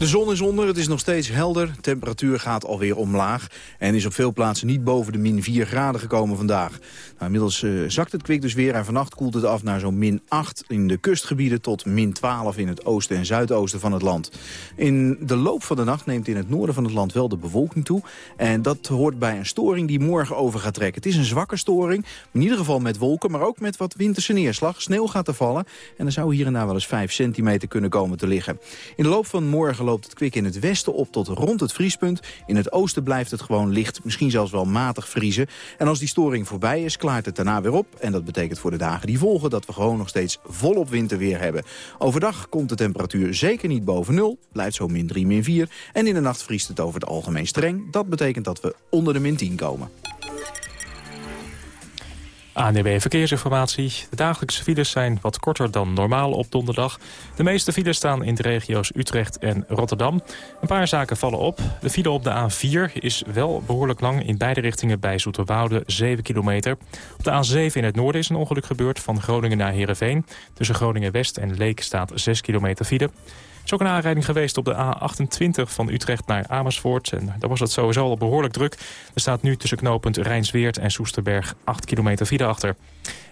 De zon is onder, het is nog steeds helder. De temperatuur gaat alweer omlaag. En is op veel plaatsen niet boven de min 4 graden gekomen vandaag. Nou, inmiddels uh, zakt het kwik dus weer. En vannacht koelt het af naar zo'n min 8 in de kustgebieden... tot min 12 in het oosten en zuidoosten van het land. In de loop van de nacht neemt in het noorden van het land wel de bewolking toe. En dat hoort bij een storing die morgen over gaat trekken. Het is een zwakke storing, in ieder geval met wolken... maar ook met wat winterse neerslag. Sneeuw gaat er vallen en er zou hier en daar wel eens 5 centimeter kunnen komen te liggen. In de loop van morgen loopt het kwik in het westen op tot rond het vriespunt. In het oosten blijft het gewoon licht, misschien zelfs wel matig vriezen. En als die storing voorbij is, klaart het daarna weer op. En dat betekent voor de dagen die volgen dat we gewoon nog steeds volop winterweer hebben. Overdag komt de temperatuur zeker niet boven nul, blijft zo min 3, min 4. En in de nacht vriest het over het algemeen streng. Dat betekent dat we onder de min 10 komen. ANDB Verkeersinformatie. De dagelijkse files zijn wat korter dan normaal op donderdag. De meeste files staan in de regio's Utrecht en Rotterdam. Een paar zaken vallen op. De file op de A4 is wel behoorlijk lang in beide richtingen bij Zoeterwoude, 7 kilometer. Op de A7 in het noorden is een ongeluk gebeurd van Groningen naar Heerenveen. Tussen Groningen West en Leek staat 6 kilometer file is ook een aanrijding geweest op de A28 van Utrecht naar Amersfoort. En daar was het sowieso al behoorlijk druk. Er staat nu tussen knooppunt Rijnsweert en Soesterberg 8 kilometer file achter.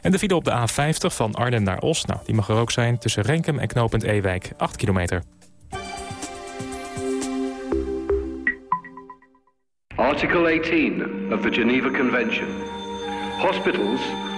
En de file op de A50 van Arnhem naar Os, nou, die mag er ook zijn... tussen Renkum en knooppunt Ewijk, 8 kilometer. Article 18 of the Geneva Convention. Hospitals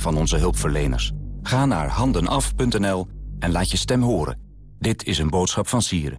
van onze hulpverleners. Ga naar handenaf.nl en laat je stem horen. Dit is een boodschap van Sieren.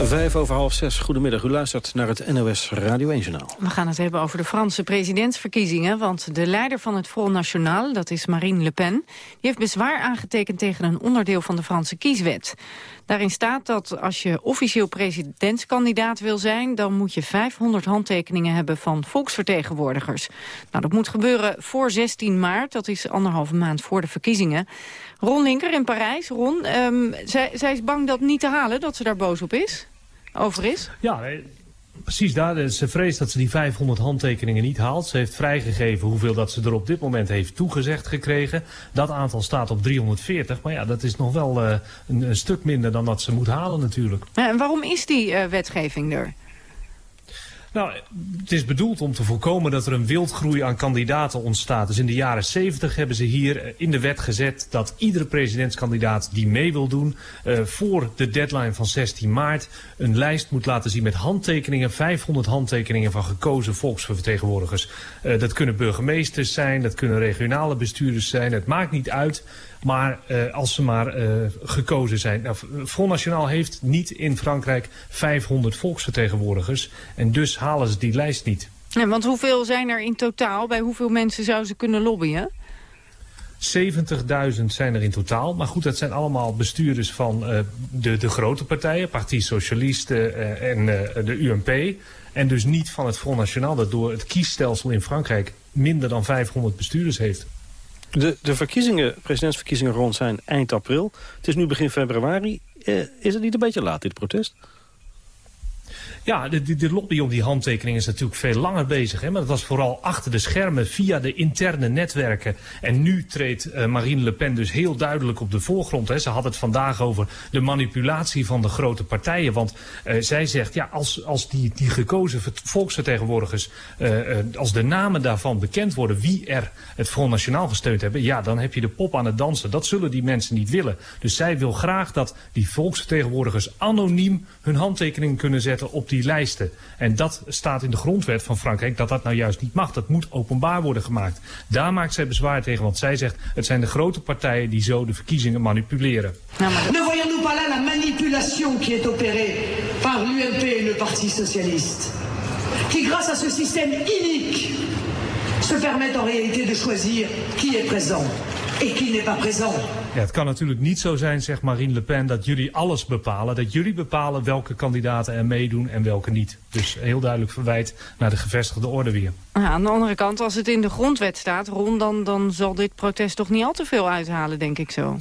Vijf over half zes. Goedemiddag. U luistert naar het NOS Radio 1 Journaal. We gaan het hebben over de Franse presidentsverkiezingen. Want de leider van het Front National, dat is Marine Le Pen... die heeft bezwaar aangetekend tegen een onderdeel van de Franse kieswet. Daarin staat dat als je officieel presidentskandidaat wil zijn... dan moet je 500 handtekeningen hebben van volksvertegenwoordigers. Nou, dat moet gebeuren voor 16 maart. Dat is anderhalve maand voor de verkiezingen. Ron Linker in Parijs. Ron, um, zij, zij is bang dat niet te halen, dat ze daar boos op is? Over is? Ja, precies daar. Ze vreest dat ze die 500 handtekeningen niet haalt. Ze heeft vrijgegeven hoeveel dat ze er op dit moment heeft toegezegd gekregen. Dat aantal staat op 340. Maar ja, dat is nog wel uh, een, een, stuk minder dan dat ze moet halen natuurlijk. Ja, en waarom is die uh, wetgeving er? Nou, het is bedoeld om te voorkomen dat er een wildgroei aan kandidaten ontstaat. Dus in de jaren 70 hebben ze hier in de wet gezet dat iedere presidentskandidaat die mee wil doen... Uh, voor de deadline van 16 maart een lijst moet laten zien met handtekeningen. 500 handtekeningen van gekozen volksvertegenwoordigers. Uh, dat kunnen burgemeesters zijn, dat kunnen regionale bestuurders zijn. Het maakt niet uit. Maar uh, als ze maar uh, gekozen zijn. Nou, Front National heeft niet in Frankrijk 500 volksvertegenwoordigers. En dus halen ze die lijst niet. Ja, want hoeveel zijn er in totaal? Bij hoeveel mensen zouden ze kunnen lobbyen? 70.000 zijn er in totaal. Maar goed, dat zijn allemaal bestuurders van uh, de, de grote partijen. Partie Socialiste uh, en uh, de UMP. En dus niet van het Front National dat door het kiesstelsel in Frankrijk minder dan 500 bestuurders heeft. De, de verkiezingen, presidentsverkiezingen rond zijn eind april. Het is nu begin februari. Eh, is het niet een beetje laat, dit protest? Ja, de, lobby om die handtekening is natuurlijk veel langer bezig. Hè? Maar dat was vooral achter de schermen via de interne netwerken. En nu treedt uh, Marine Le Pen dus heel duidelijk op de voorgrond. Hè? Ze had het vandaag over de manipulatie van de grote partijen. Want uh, zij zegt, ja, als, als die, die gekozen volksvertegenwoordigers... Uh, als de namen daarvan bekend worden wie er het Front National gesteund hebben... ja, dan heb je de pop aan het dansen. Dat zullen die mensen niet willen. Dus zij wil graag dat die volksvertegenwoordigers anoniem hun handtekening kunnen zetten op die die lijsten. En dat staat in de grondwet van Frankrijk dat dat nou juist niet mag. Dat moet openbaar worden gemaakt. Daar maakt zij bezwaar tegen, want zij zegt... het zijn de grote partijen die zo de verkiezingen manipuleren. Ne voyons-nous pas là la manipulation qui est opérée par l'UMP et le Parti Socialiste qui, grâce à ce système inique, se permettent en réalité de choisir qui est présent et qui n'est pas présent. Ja, het kan natuurlijk niet zo zijn, zegt Marine Le Pen, dat jullie alles bepalen. Dat jullie bepalen welke kandidaten er meedoen en welke niet. Dus heel duidelijk verwijt naar de gevestigde orde weer. Aan de andere kant, als het in de grondwet staat, Ron, dan, dan zal dit protest toch niet al te veel uithalen, denk ik zo.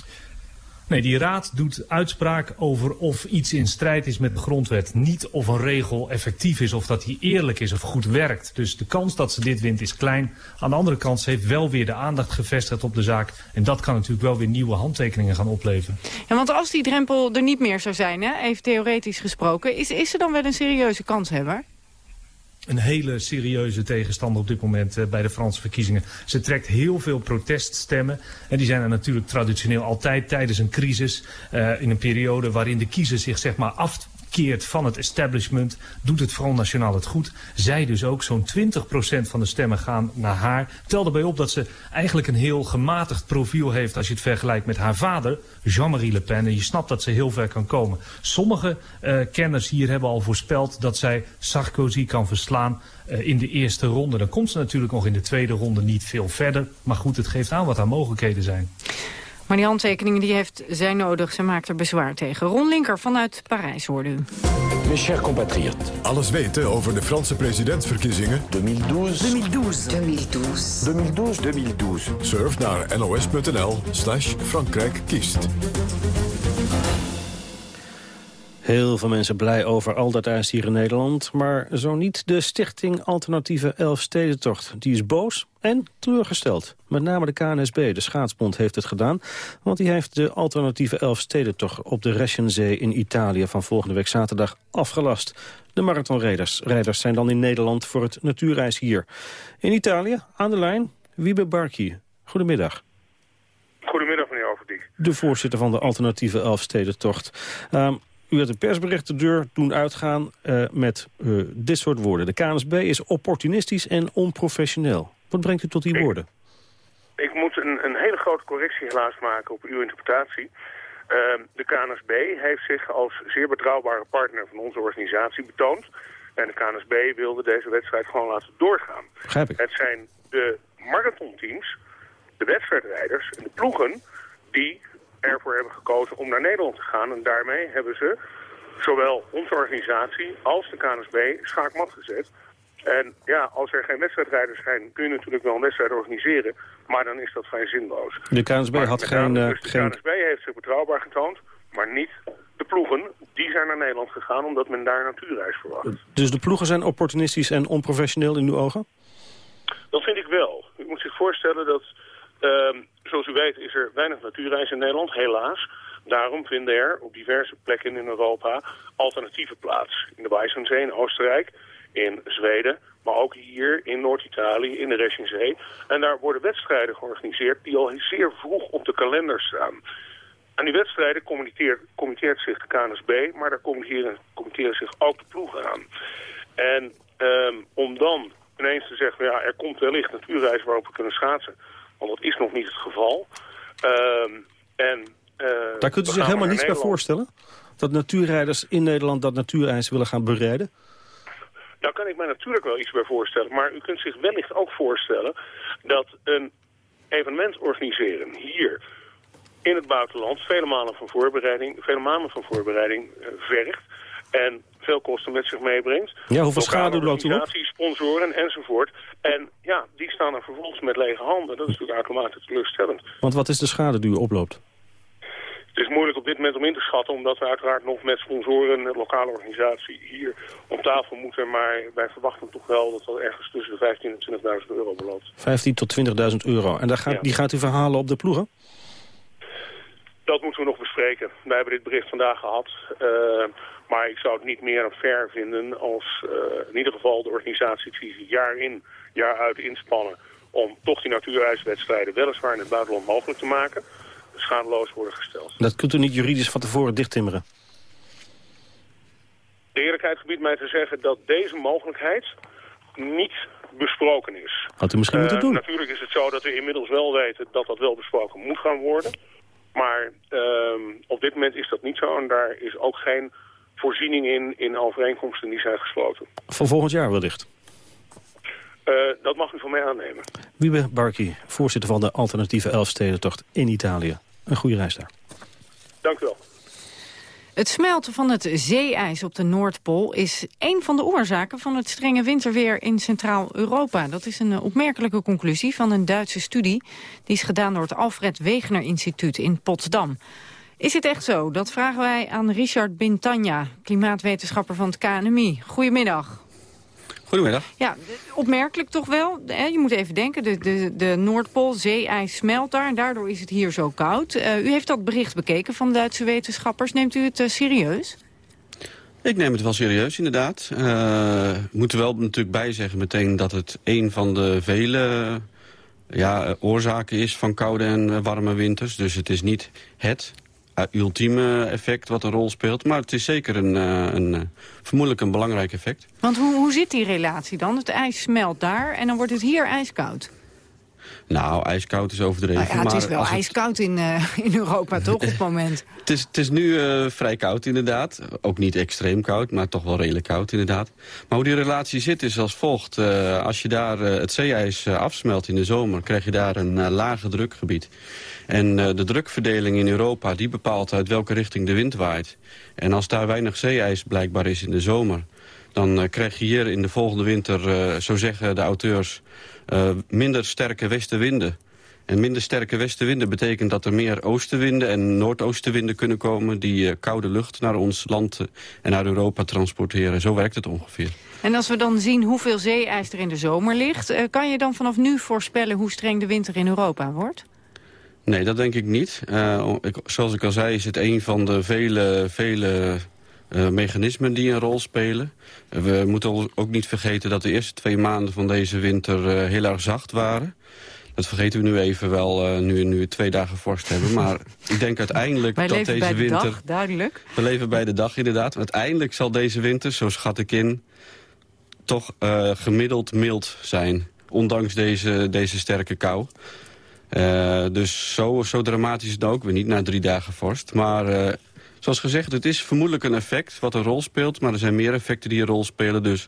Nee, die raad doet uitspraak over of iets in strijd is met de grondwet. Niet of een regel effectief is, of dat die eerlijk is of goed werkt. Dus de kans dat ze dit wint is klein. Aan de andere kant, ze heeft wel weer de aandacht gevestigd op de zaak. En dat kan natuurlijk wel weer nieuwe handtekeningen gaan opleveren. Ja, want als die drempel er niet meer zou zijn, hè, even theoretisch gesproken... is, is er dan wel een serieuze kanshebber? Een hele serieuze tegenstander op dit moment uh, bij de Franse verkiezingen. Ze trekt heel veel proteststemmen. En die zijn er natuurlijk traditioneel altijd tijdens een crisis. Uh, in een periode waarin de kiezer zich zeg maar af keert van het establishment, doet het Front National het goed. Zij dus ook, zo'n 20% van de stemmen gaan naar haar. Tel erbij op dat ze eigenlijk een heel gematigd profiel heeft als je het vergelijkt met haar vader, Jean-Marie Le Pen. En je snapt dat ze heel ver kan komen. Sommige uh, kenners hier hebben al voorspeld dat zij Sarkozy kan verslaan uh, in de eerste ronde. Dan komt ze natuurlijk nog in de tweede ronde niet veel verder. Maar goed, het geeft aan wat haar mogelijkheden zijn. Maar die handtekeningen die heeft zij nodig. Ze maakt er bezwaar tegen. Ron Linker vanuit Parijs hoorde u. Mes chers compatriotes. Alles weten over de Franse presidentsverkiezingen. 2012. 2012. 2012. 2012. 2012. Surf naar nos.nl slash Frankrijk kiest. Heel veel mensen blij over al dat ijs hier in Nederland. Maar zo niet de stichting Alternatieve Elfstedentocht. Die is boos en teleurgesteld. Met name de KNSB, de schaatsbond, heeft het gedaan. Want die heeft de Alternatieve Elfstedentocht op de Reschenzee in Italië... van volgende week zaterdag afgelast. De marathonrijders rijders zijn dan in Nederland voor het natuurreis hier. In Italië, aan de lijn, Wiebe Barki. Goedemiddag. Goedemiddag, meneer Overdiek. De voorzitter van de Alternatieve Elfstedentocht. Um, u had een persbericht de deur doen uitgaan uh, met uh, dit soort woorden. De KNSB is opportunistisch en onprofessioneel. Wat brengt u tot die ik, woorden? Ik moet een, een, hele grote correctie helaas maken op uw interpretatie. Uh, de KNSB heeft zich als zeer betrouwbare partner van onze organisatie betoond. En de KNSB wilde deze wedstrijd gewoon laten doorgaan. Begrijp ik. Het zijn de marathonteams, de wedstrijdrijders en de ploegen die ervoor hebben gekozen om naar Nederland te gaan. En daarmee hebben ze zowel onze organisatie als de KNSB schaakmat gezet. En ja, als er geen wedstrijdrijders zijn, kun je natuurlijk wel een wedstrijd organiseren. Maar dan is dat vrij zinloos. De KNSB maar had geen... Dus de geen... KNSB heeft zich betrouwbaar getoond, maar niet de ploegen. Die zijn naar Nederland gegaan omdat men daar natuurreis verwacht. Dus de ploegen zijn opportunistisch en onprofessioneel in uw ogen? Dat vind ik wel. U moet zich voorstellen dat... Uh, zoals u weet is er weinig natuurreis in Nederland, helaas. Daarom vinden er op diverse plekken in Europa alternatieven plaats. In de Weissensee in Oostenrijk, in Zweden, maar ook hier in Noord-Italië, in de Reschenzee. En daar worden wedstrijden georganiseerd die al zeer vroeg op de kalender staan. Aan die wedstrijden committeert, committeert zich de KNSB, maar daar committeren, committeren zich ook de ploegen aan. En um, om dan ineens te zeggen, ja, er komt wellicht natuurreis waarop we kunnen schaatsen want dat is nog niet het geval. Uh, en, uh, Daar kunt u zich helemaal niets bij voorstellen? Dat natuurrijders in Nederland dat natuurijs willen gaan bereiden? Daar kan ik mij natuurlijk wel iets bij voorstellen. Maar u kunt zich wellicht ook voorstellen dat een evenement organiseren hier in het buitenland vele maanden van voorbereiding, vele maanden van voorbereiding uh, vergt. En veel kosten met zich meebrengt. Ja, hoeveel schade loopt u op? sponsoren enzovoort. En ja, die staan er vervolgens met lege handen. Dat is natuurlijk automatisch teleurstellend. Want wat is de schade die u oploopt? Het is moeilijk op dit moment om in te schatten, omdat we uiteraard nog met sponsoren en lokale organisatie hier op tafel moeten. Maar wij verwachten toch wel dat dat ergens tussen de 15.000 en 20.000 euro beloopt. 15 tot 20.000 euro. En daar gaat, ja. die gaat u verhalen op de ploegen? Dat moeten we nog bespreken. Wij hebben dit bericht vandaag gehad. Uh, maar ik zou het niet meer fair vinden als uh, in ieder geval de organisatie die jaar in, jaar uit inspannen... om toch die natuurreiswedstrijden weliswaar in het buitenland mogelijk te maken... schadeloos worden gesteld. Dat kunt u niet juridisch van tevoren dichttimmeren? De eerlijkheid gebiedt mij te zeggen dat deze mogelijkheid niet besproken is. Had u misschien uh, moeten doen? Natuurlijk is het zo dat we inmiddels wel weten dat dat wel besproken moet gaan worden. Maar uh, op dit moment is dat niet zo en daar is ook geen voorziening in, in overeenkomsten die zijn gesloten. Voor volgend jaar wellicht? Uh, dat mag u van mij aannemen. Wiebe Barki, voorzitter van de alternatieve Elfstedentocht in Italië. Een goede reis daar. Dank u wel. Het smelten van het zeeijs op de Noordpool is een van de oorzaken van het strenge winterweer in Centraal-Europa. Dat is een opmerkelijke conclusie van een Duitse studie. Die is gedaan door het Alfred Wegener Instituut in Potsdam. Is het echt zo? Dat vragen wij aan Richard Bintanja, klimaatwetenschapper van het KNMI. Goedemiddag. Goedemiddag. Ja, opmerkelijk toch wel. Je moet even denken, de, de, de Noordpool, zeeijs smelt daar... en daardoor is het hier zo koud. Uh, u heeft dat bericht bekeken van Duitse wetenschappers. Neemt u het uh, serieus? Ik neem het wel serieus, inderdaad. Uh, we moeten wel natuurlijk bijzeggen meteen dat het een van de vele ja, oorzaken is van koude en warme winters. Dus het is niet het ultieme effect wat een rol speelt. Maar het is zeker een, uh, een, uh, vermoedelijk een belangrijk effect. Want hoe, hoe zit die relatie dan? Het ijs smelt daar en dan wordt het hier ijskoud. Nou, ijskoud is overdreven. Nou ja, het is wel ijskoud in, uh, in Europa toch op het moment? het, is, het is nu uh, vrij koud inderdaad. Ook niet extreem koud, maar toch wel redelijk koud inderdaad. Maar hoe die relatie zit is als volgt. Uh, als je daar het zeeijs afsmelt in de zomer... krijg je daar een lage drukgebied. En de drukverdeling in Europa die bepaalt uit welke richting de wind waait. En als daar weinig zeeijs blijkbaar is in de zomer... dan krijg je hier in de volgende winter, zo zeggen de auteurs minder sterke westenwinden. En minder sterke westenwinden betekent dat er meer oostenwinden en noordoostenwinden kunnen komen... die koude lucht naar ons land en naar Europa transporteren. Zo werkt het ongeveer. En als we dan zien hoeveel zeeijs er in de zomer ligt... kan je dan vanaf nu voorspellen hoe streng de winter in Europa wordt? Nee, dat denk ik niet. Ik, zoals ik al zei is het een van de vele, vele uh, mechanismen die een rol spelen. Uh, we moeten ook niet vergeten dat de eerste twee maanden van deze winter uh, heel erg zacht waren. Dat vergeten we nu even wel, nu, nu we twee dagen vorst hebben. Maar ik denk uiteindelijk Wij dat leven deze bij de winter... dag, duidelijk. We leven bij de dag, inderdaad. Uiteindelijk zal deze winter, zo schat ik in, toch gemiddeld mild zijn. Ondanks deze, deze sterke kou. Uh, dus zo, zo dramatisch is het ook weer niet, na drie dagen vorst. Maar uh, zoals gezegd, het is vermoedelijk een effect wat een rol speelt. Maar er zijn meer effecten die een rol spelen. Dus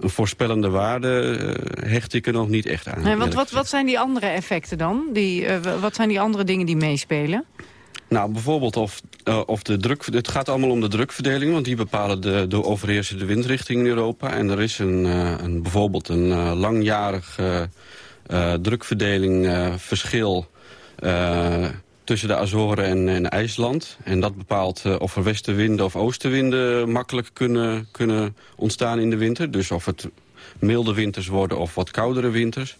een voorspellende waarde uh, hecht ik er nog niet echt aan. Nee, wat, wat, wat zijn die andere effecten dan? Die, wat zijn die andere dingen die meespelen? Nou, bijvoorbeeld of, uh, of de druk... Het gaat allemaal om de drukverdeling, want die bepalen de, de overheersende windrichting in Europa. En er is een, uh, een bijvoorbeeld een uh, langjarig drukverdeling verschil tussen de Azoren en, en IJsland. En dat bepaalt of er westenwinden of oostenwinden makkelijk kunnen, kunnen ontstaan in de winter. Dus of het milde winters worden of wat koudere winters.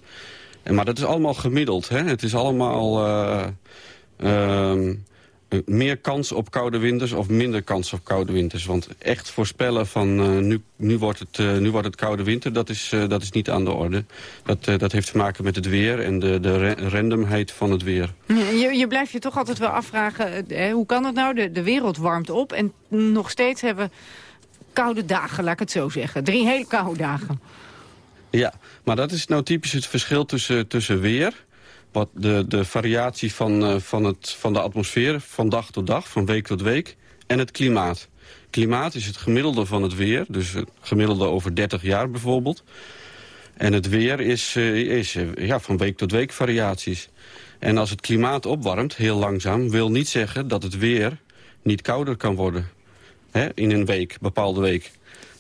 En, maar dat is allemaal gemiddeld. Hè? Het is allemaal... Uh, meer kans op koude winters of minder kans op koude winters. Want echt voorspellen van uh, nu, nu, wordt het, uh, nu wordt het koude winter, dat is, uh, dat is niet aan de orde. Dat, dat heeft te maken met het weer en de, de randomheid van het weer. Je, je blijft je toch altijd wel afvragen, hè, hoe kan het nou? De, de wereld warmt op en nog steeds hebben we koude dagen, laat ik het zo zeggen. Drie hele koude dagen. Ja, maar dat is nou typisch het verschil tussen, tussen weer wat de, de variatie van, uh, van, het, van de atmosfeer van dag tot dag, van week tot week, en het klimaat. Klimaat is het gemiddelde van het weer, dus het gemiddelde over 30 jaar bijvoorbeeld. En het weer is, uh, is uh, ja, van week tot week variaties. En als het klimaat opwarmt, heel langzaam, wil niet zeggen dat het weer niet kouder kan worden. Hè, in een week, bepaalde week.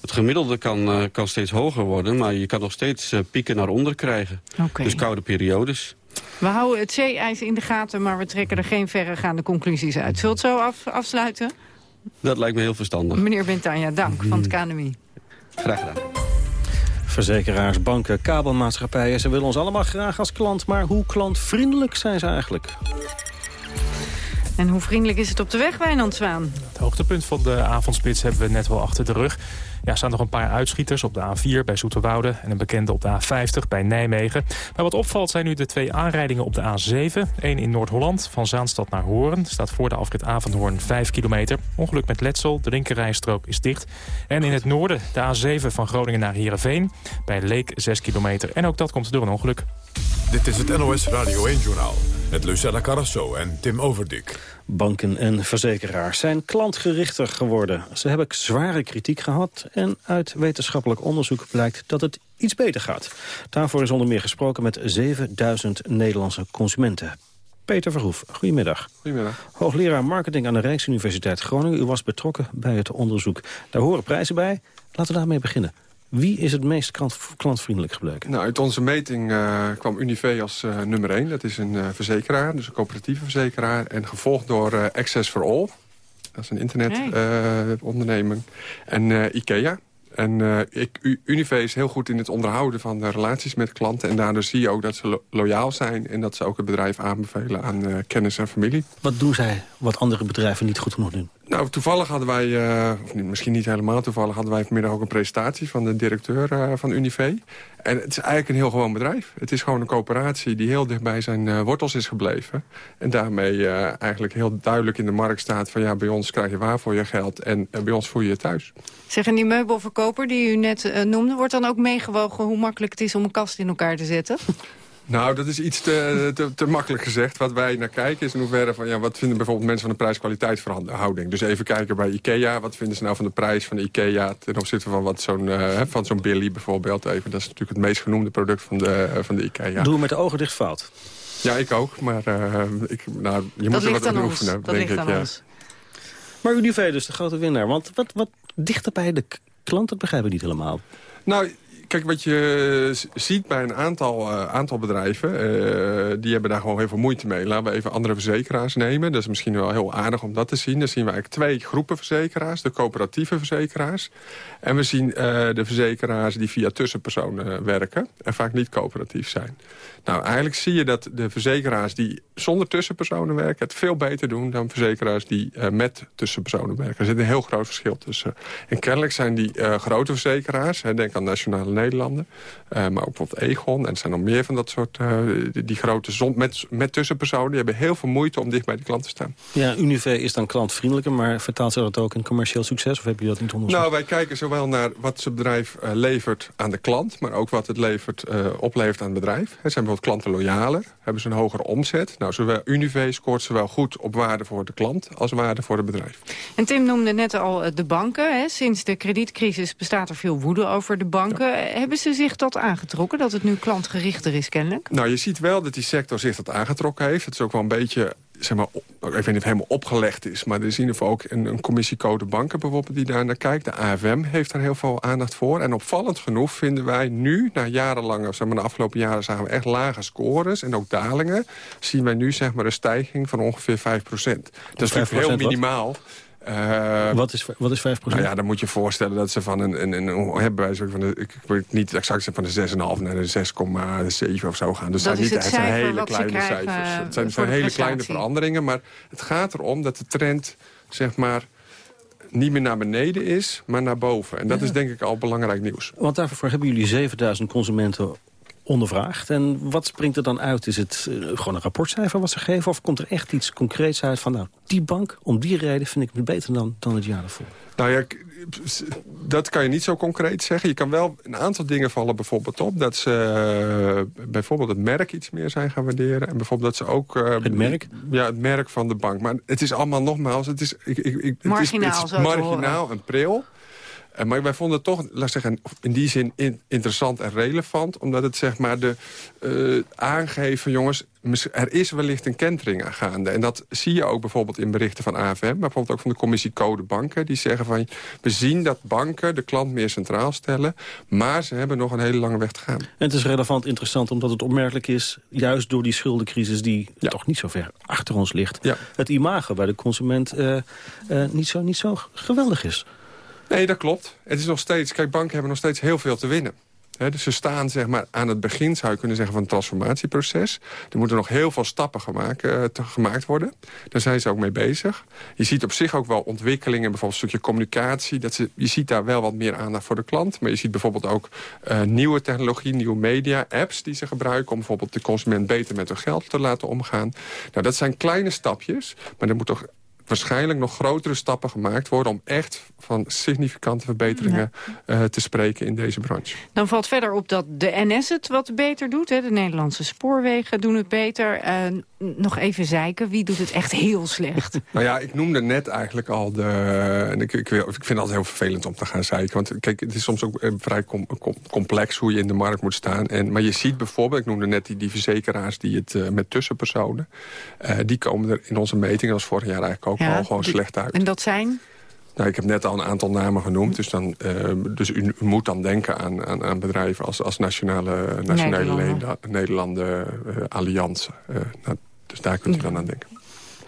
Het gemiddelde kan, kan steeds hoger worden, maar je kan nog steeds pieken naar onder krijgen. Okay. Dus koude periodes. We houden het zeeijs in de gaten, maar we trekken er geen verregaande conclusies uit. Zult het zo af, afsluiten? Dat lijkt me heel verstandig. Meneer Bentanja, dank van het KNMI. Graag gedaan. Verzekeraars, banken, kabelmaatschappijen, ze willen ons allemaal graag als klant. Maar hoe klantvriendelijk zijn ze eigenlijk? En hoe vriendelijk is het op de weg, Wijnand Zwaan? Het hoogtepunt van de avondspits hebben we net wel achter de rug. Ja, er staan nog een paar uitschieters op de A4 bij Zoeterwoude... en een bekende op de A50 bij Nijmegen. Maar wat opvalt zijn nu de twee aanrijdingen op de A7. Eén in Noord-Holland, van Zaanstad naar Hoorn. Staat voor de afrit Avondhoorn 5 kilometer. Ongeluk met letsel, de linkerrijstrook is dicht. En in het noorden de A7 van Groningen naar Heerenveen. Bij Leek 6 kilometer. En ook dat komt door een ongeluk. Dit is het NOS Radio 1-journaal met Lucella Carrasso en Tim Overdik. Banken en verzekeraars zijn klantgerichter geworden. Ze hebben zware kritiek gehad en uit wetenschappelijk onderzoek blijkt dat het iets beter gaat. Daarvoor is onder meer gesproken met 7000 Nederlandse consumenten. Peter Verhoef, goedemiddag. Goedemiddag. Hoogleraar marketing aan de Rijksuniversiteit Groningen. U was betrokken bij het onderzoek. Daar horen prijzen bij. Laten we daarmee beginnen. Wie is het meest klant, klantvriendelijk gebleken? Nou, uit onze meting uh, kwam Unive als uh, nummer 1. Dat is een uh, verzekeraar, dus een coöperatieve verzekeraar. En gevolgd door Access for All. Dat is een internetonderneming. en IKEA. En ik, Unive is heel goed in het onderhouden van de relaties met klanten. En daardoor zie je ook dat ze lo loyaal zijn... en dat ze ook het bedrijf aanbevelen aan kennis en familie. Wat doen zij wat andere bedrijven niet goed genoeg doen? Nou, toevallig hadden wij, uh, of misschien niet helemaal toevallig... hadden wij vanmiddag ook een presentatie van de directeur uh, van Unive. En het is eigenlijk een heel gewoon bedrijf. Het is gewoon een coöperatie die heel dicht bij zijn uh, wortels is gebleven. En daarmee eigenlijk heel duidelijk in de markt staat van... ja, bij ons krijg je waar voor je geld en bij ons voel je je thuis. Zeg, en die meubelverkoper die u net noemde... wordt dan ook meegewogen hoe makkelijk het is om een kast in elkaar te zetten? Nou, dat is iets te, te, te, makkelijk gezegd. Wat wij naar kijken is in hoeverre van... Ja, wat vinden bijvoorbeeld mensen van de prijs-kwaliteitsverhouding. Dus even kijken bij IKEA. Wat vinden ze nou van de prijs van de IKEA... ten opzichte van, wat zo'n uh, van zo'n Billy bijvoorbeeld. Even. Dat is natuurlijk het meest genoemde product van de, uh, van de IKEA. Doe met de ogen dicht fout. Ja, ik ook. Maar uh, ik, nou, je dat moet er wat aan oefenen, dat denk ligt ik. Aan ja. ons. Maar Unive dus de grote winnaar. Want wat, wat dichter bij de klant, dat begrijpen we niet helemaal. Nou, kijk, wat je ziet bij een aantal, uh, aantal bedrijven... Uh, die hebben daar gewoon heel veel moeite mee. Laten we even andere verzekeraars nemen. Dat is misschien wel heel aardig om dat te zien. Dan zien we eigenlijk twee groepen verzekeraars. De coöperatieve verzekeraars. En we zien de verzekeraars die via tussenpersonen werken. En vaak niet coöperatief zijn. Nou, eigenlijk zie je dat de verzekeraars die zonder tussenpersonen werken... het veel beter doen dan verzekeraars die uh, met tussenpersonen werken. Er zit een heel groot verschil tussen. En kennelijk zijn die uh, grote verzekeraars... Hè, denk aan Nationale Nederlanden, uh, maar ook bijvoorbeeld Egon... en er zijn nog meer van dat soort, die, die, grote zon met, met tussenpersonen... die hebben heel veel moeite om dicht bij de klant te staan. Ja, Unive is dan klantvriendelijker... maar vertaalt ze dat ook in commercieel succes? Of heb je dat niet onderzocht? Nou, wij kijken zowel naar wat zijn bedrijf levert aan de klant... maar ook wat het levert, oplevert aan het bedrijf. Het zijn klanten loyaler, hebben ze een hogere omzet. Nou, zowel Unive scoort zowel goed op waarde voor de klant als waarde voor het bedrijf. En Tim noemde net al de banken. Hè. Sinds de kredietcrisis bestaat er veel woede over de banken. Ja. Hebben ze zich dat aangetrokken, dat het nu klantgerichter is kennelijk? Nou, je ziet wel dat die sector zich dat aangetrokken heeft. Het is ook wel een beetje zeg maar, ik weet niet of het helemaal opgelegd is... maar er is in ieder geval ook een, een commissiecode banken bijvoorbeeld die daar naar kijkt. De AFM heeft daar heel veel aandacht voor. En opvallend genoeg vinden wij nu, na jarenlange... zeg maar, de afgelopen jaren zagen we echt lage scores en ook dalingen... zien wij nu zeg maar, een stijging van ongeveer 5% Dat is natuurlijk heel minimaal. Uh, wat, is, wat is 5% Nou ja, dan moet je voorstellen dat ze van een... een, een, een hebben van de, ik weet niet exact van de 6,5 naar de 6,7 of zo gaan. Dus dat zijn is niet, het, zijn cijfer hele wat kleine ze krijgen, cijfers. Het zijn, voor zijn hele kleine veranderingen. Maar het gaat erom dat de trend, zeg maar niet meer naar beneden is, maar naar boven. En dat ja. is denk ik al belangrijk nieuws. Want daarvoor hebben jullie 7000 consumenten ondervraagd. En wat springt er dan uit? Is het uh, gewoon een rapportcijfer wat ze geven? Of komt er echt iets concreets uit van... nou, die bank, om die reden vind ik het beter dan, dan het jaar ervoor? Nou ja, dat kan je niet zo concreet zeggen. Je kan wel een aantal dingen vallen bijvoorbeeld op. Dat ze uh, bijvoorbeeld het merk iets meer zijn gaan waarderen. En bijvoorbeeld dat ze ook... Uh, het merk? Ja, het merk van de bank. Maar het is allemaal nogmaals... Het is, ik, ik, ik, marginaal, het is, het is marginaal en pril. Maar wij vonden het toch, laat zeggen, in die zin in, interessant en relevant. Omdat het zeg maar de uh, aangeven, jongens, er is wellicht een kentering gaande. En dat zie je ook bijvoorbeeld in berichten van AFM. Maar bijvoorbeeld ook van de commissie Code Banken. Die zeggen van, we zien dat banken de klant meer centraal stellen. Maar ze hebben nog een hele lange weg te gaan. En het is relevant interessant omdat het opmerkelijk is... juist door die schuldencrisis die ja. toch niet zo ver achter ons ligt... Ja. het imago bij de consument uh, uh, niet, zo, niet zo geweldig is. Nee, dat klopt. Het is nog steeds, kijk, banken hebben nog steeds heel veel te winnen. Dus ze staan zeg maar, aan het begin, zou je kunnen zeggen, van het transformatieproces. Er moeten nog heel veel stappen gemaakt, te, gemaakt worden. Daar zijn ze ook mee bezig. Je ziet op zich ook wel ontwikkelingen, bijvoorbeeld een stukje communicatie. Dat ze, je ziet daar wel wat meer aandacht voor de klant. Maar je ziet bijvoorbeeld ook uh, nieuwe technologie, nieuwe media, apps die ze gebruiken... om bijvoorbeeld de consument beter met hun geld te laten omgaan. Nou, dat zijn kleine stapjes, maar er moet toch waarschijnlijk nog grotere stappen gemaakt worden... om echt van significante verbeteringen ja. uh, te spreken in deze branche. Dan valt verder op dat de NS het wat beter doet. Hè? De Nederlandse spoorwegen doen het beter. Uh, nog even zeiken, wie doet het echt heel slecht? nou ja, ik noemde net eigenlijk al de... En ik, ik, ik vind het altijd heel vervelend om te gaan zeiken. Want kijk, het is soms ook uh, vrij com, com, complex hoe je in de markt moet staan. En, maar je ziet bijvoorbeeld, ik noemde net die, die verzekeraars... die het met tussenpersonen... die komen er in onze meting als vorig jaar eigenlijk ook ja, al gewoon slecht uit. En dat zijn? Nou, ik heb net al een aantal namen genoemd. Dus, dan, uh, dus u, u, moet dan denken aan, aan, aan bedrijven als, als Nationale, nationale Nederlanden, Nederlanden uh, Allianz. Uh, nou, dus daar kunt u dan aan denken.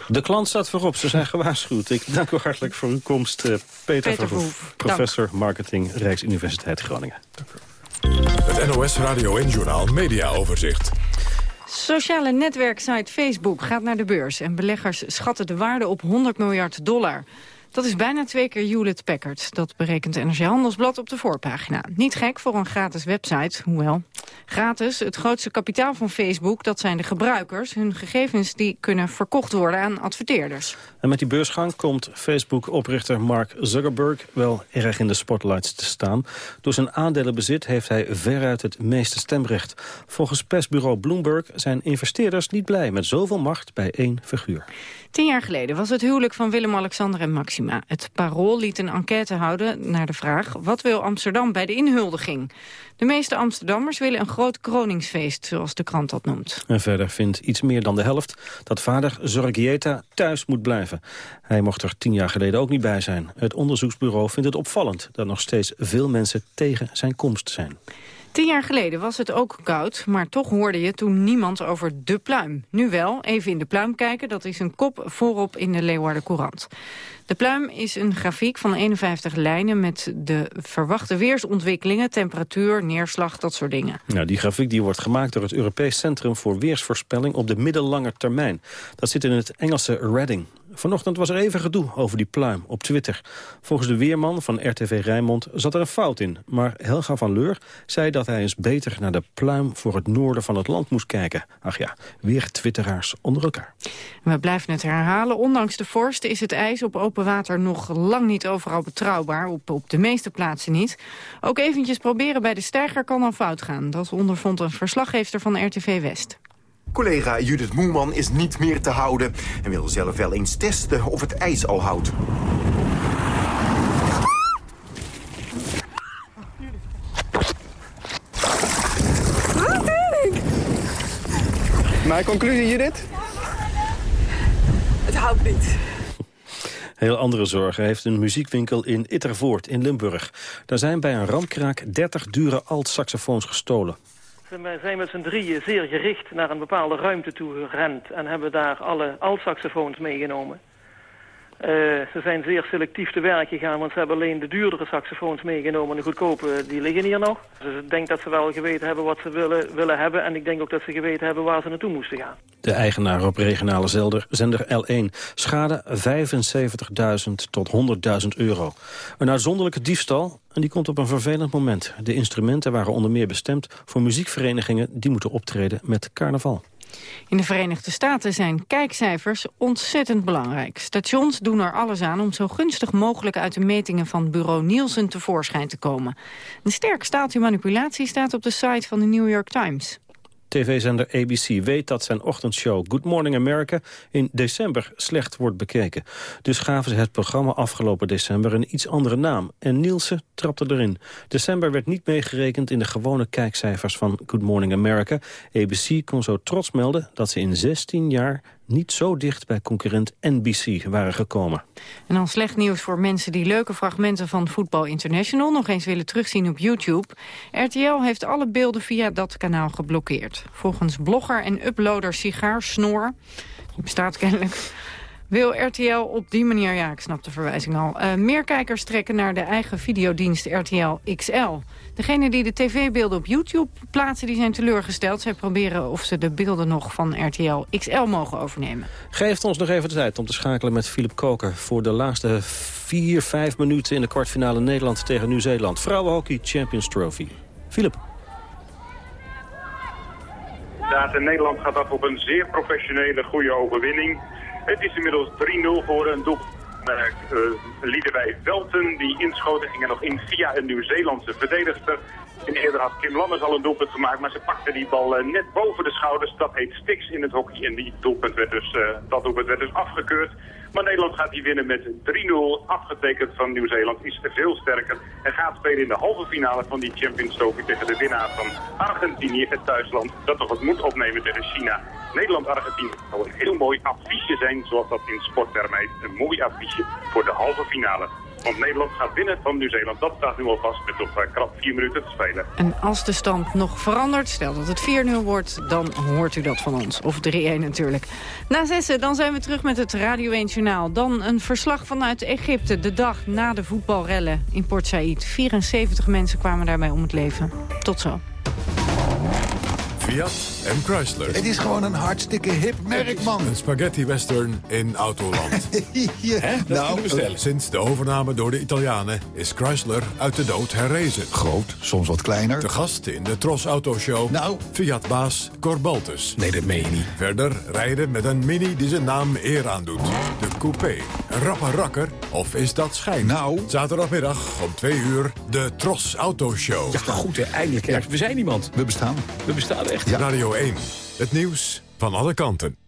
De klant staat voorop, ze zijn gewaarschuwd. Ik dank u hartelijk voor uw komst, Peter, Peter Verhoef, professor dank. marketing Rijksuniversiteit Groningen. Het NOS Radio en Journaal Media Overzicht. Sociale netwerksite Facebook gaat naar de beurs en beleggers schatten de waarde op 100 miljard dollar. Dat is bijna twee keer Hewlett Packard. Dat berekent NRC Handelsblad op de voorpagina. Niet gek voor een gratis website, hoewel. Gratis, het grootste kapitaal van Facebook, dat zijn de gebruikers. Hun gegevens die kunnen verkocht worden aan adverteerders. En met die beursgang komt Facebook-oprichter Mark Zuckerberg wel erg in de spotlights te staan. Door zijn aandelenbezit heeft hij veruit het meeste stemrecht. Volgens persbureau Bloomberg zijn investeerders niet blij met zoveel macht bij één figuur. Tien jaar geleden was het huwelijk van Willem-Alexander en Maxima. Het Parool liet een enquête houden naar de vraag... wat wil Amsterdam bij de inhuldiging? De meeste Amsterdammers willen een groot kroningsfeest, zoals de krant dat noemt. En verder vindt iets meer dan de helft dat vader Zorgieta thuis moet blijven. Hij mocht er tien jaar geleden ook niet bij zijn. Het onderzoeksbureau vindt het opvallend dat nog steeds veel mensen tegen zijn komst zijn. Tien jaar geleden was het ook koud, maar toch hoorde je toen niemand over de pluim. Nu wel, even in de pluim kijken, dat is een kop voorop in de Leeuwarden Courant. De pluim is een grafiek van 51 lijnen met de verwachte weersontwikkelingen, temperatuur, neerslag, dat soort dingen. Nou, die grafiek die wordt gemaakt door het Europees Centrum voor Weersvoorspelling op de middellange termijn. Dat zit in het Engelse Reading. Vanochtend was er even gedoe over die pluim op Twitter. Volgens de weerman van RTV Rijnmond zat er een fout in. Maar Helga van Leur zei dat hij eens beter naar de pluim voor het noorden van het land moest kijken. Ach ja, weer twitteraars onder elkaar. We blijven het herhalen. Ondanks de vorst is het ijs op open water nog lang niet overal betrouwbaar. Op, op de meeste plaatsen niet. Ook eventjes proberen bij de steiger kan al fout gaan. Dat ondervond een verslaggever van RTV West. Collega Judith Moeman is niet meer te houden... en wil zelf wel eens testen of het ijs al houdt. Mijn conclusie, Judith? Het houdt niet. Heel andere zorgen heeft een muziekwinkel in Ittervoort in Limburg. Daar zijn bij een ramkraak 30 dure alt-saxofoons gestolen. We zijn met z'n drieën zeer gericht naar een bepaalde ruimte toe gerend... en hebben daar alle alt-saxofoons meegenomen. Uh, ze zijn zeer selectief te werk gegaan, want ze hebben alleen de duurdere saxofoons meegenomen. De goedkope, die liggen hier nog. Dus ik denk dat ze wel geweten hebben wat ze willen, willen hebben. En ik denk ook dat ze geweten hebben waar ze naartoe moesten gaan. De eigenaar op regionale zender, zender L1 schade 75.000 tot 100.000 euro. Een uitzonderlijke diefstal en die komt op een vervelend moment. De instrumenten waren onder meer bestemd voor muziekverenigingen... die moeten optreden met carnaval. In de Verenigde Staten zijn kijkcijfers ontzettend belangrijk. Stations doen er alles aan om zo gunstig mogelijk uit de metingen van bureau Nielsen tevoorschijn te komen. Een sterk staaltje manipulatie staat op de site van de New York Times. TV-zender ABC weet dat zijn ochtendshow Good Morning America in december slecht wordt bekeken. Dus gaven ze het programma afgelopen december een iets andere naam. En Nielsen trapte erin. December werd niet meegerekend in de gewone kijkcijfers van Good Morning America. ABC kon zo trots melden dat ze in 16 jaar niet zo dicht bij concurrent NBC waren gekomen. En dan slecht nieuws voor mensen die leuke fragmenten van Football International nog eens willen terugzien op YouTube. RTL heeft alle beelden via dat kanaal geblokkeerd. Volgens blogger en uploader Sigaar Snor, die bestaat kennelijk, wil RTL op die manier, ja ik snap de verwijzing al, uh, meer kijkers trekken naar de eigen videodienst RTL XL. Degenen die de tv-beelden op YouTube plaatsen, die zijn teleurgesteld. Zij proberen of ze de beelden nog van RTL XL mogen overnemen. Geeft ons nog even de tijd om te schakelen met Philip Koker... voor de laatste vier, vijf minuten in de kwartfinale Nederland tegen Nieuw-Zeeland. Vrouwenhockey Champions Trophy. Philip. Ja, Nederland gaat af op een zeer professionele, goede overwinning. Het is inmiddels 3-0 voor een doel uh, Liedewij Welten. Die inschoten gingen nog in via een Nieuw-Zeelandse verdedigster. En eerder had Kim Lammers al een doelpunt gemaakt, maar ze pakte die bal uh, net boven de schouders. Dat heet stiks in het hockey en die doelpunt werd dus, uh, dat doelpunt werd dus afgekeurd. Maar Nederland gaat die winnen met 3-0. Afgetekend van Nieuw-Zeeland is veel sterker. En gaat spelen in de halve finale van die Champions Trophy tegen de winnaar van Argentinië, het thuisland. Dat nog het moet opnemen tegen China. Nederland-Argentinië zal een heel mooi affiche zijn, zoals dat in sporttermen. Een mooi affiche voor de halve finale. Want Nederland gaat winnen van Nieuw-Zeeland. Dat staat nu al vast met nog uh, krap vier minuten te spelen. En als de stand nog verandert, stel dat het 4-0 wordt... dan hoort u dat van ons. Of 3-1 natuurlijk. Na zessen, dan zijn we terug met het Radio 1 Dan een verslag vanuit Egypte, de dag na de voetbalrellen in Port Said. 74 mensen kwamen daarbij om het leven. Tot zo. Fiat en Chrysler. Het is gewoon een hartstikke hip merk, man. Een spaghetti western in Autoland. ja, nou, Sinds de overname door de Italianen is Chrysler uit de dood herrezen. Groot, soms wat kleiner. De gast in de Tros Autoshow. Nou. Fiat-baas Corbaltus. Nee, dat meen je niet. Verder rijden met een mini die zijn naam eer aandoet. De coupé. Een rappe rakker? Of is dat schijn? Nou. Zaterdagmiddag om twee uur de Tros Autoshow. Ja, goed, hè, eindelijk. We zijn iemand. We bestaan. We bestaan echt. Radio 1. Het nieuws van alle kanten.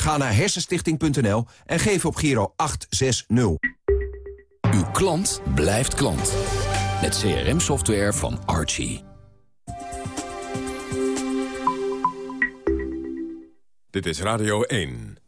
Ga naar hersenstichting.nl en geef op Giro 860. Uw klant blijft klant. Met CRM-software van Archie. Dit is Radio 1.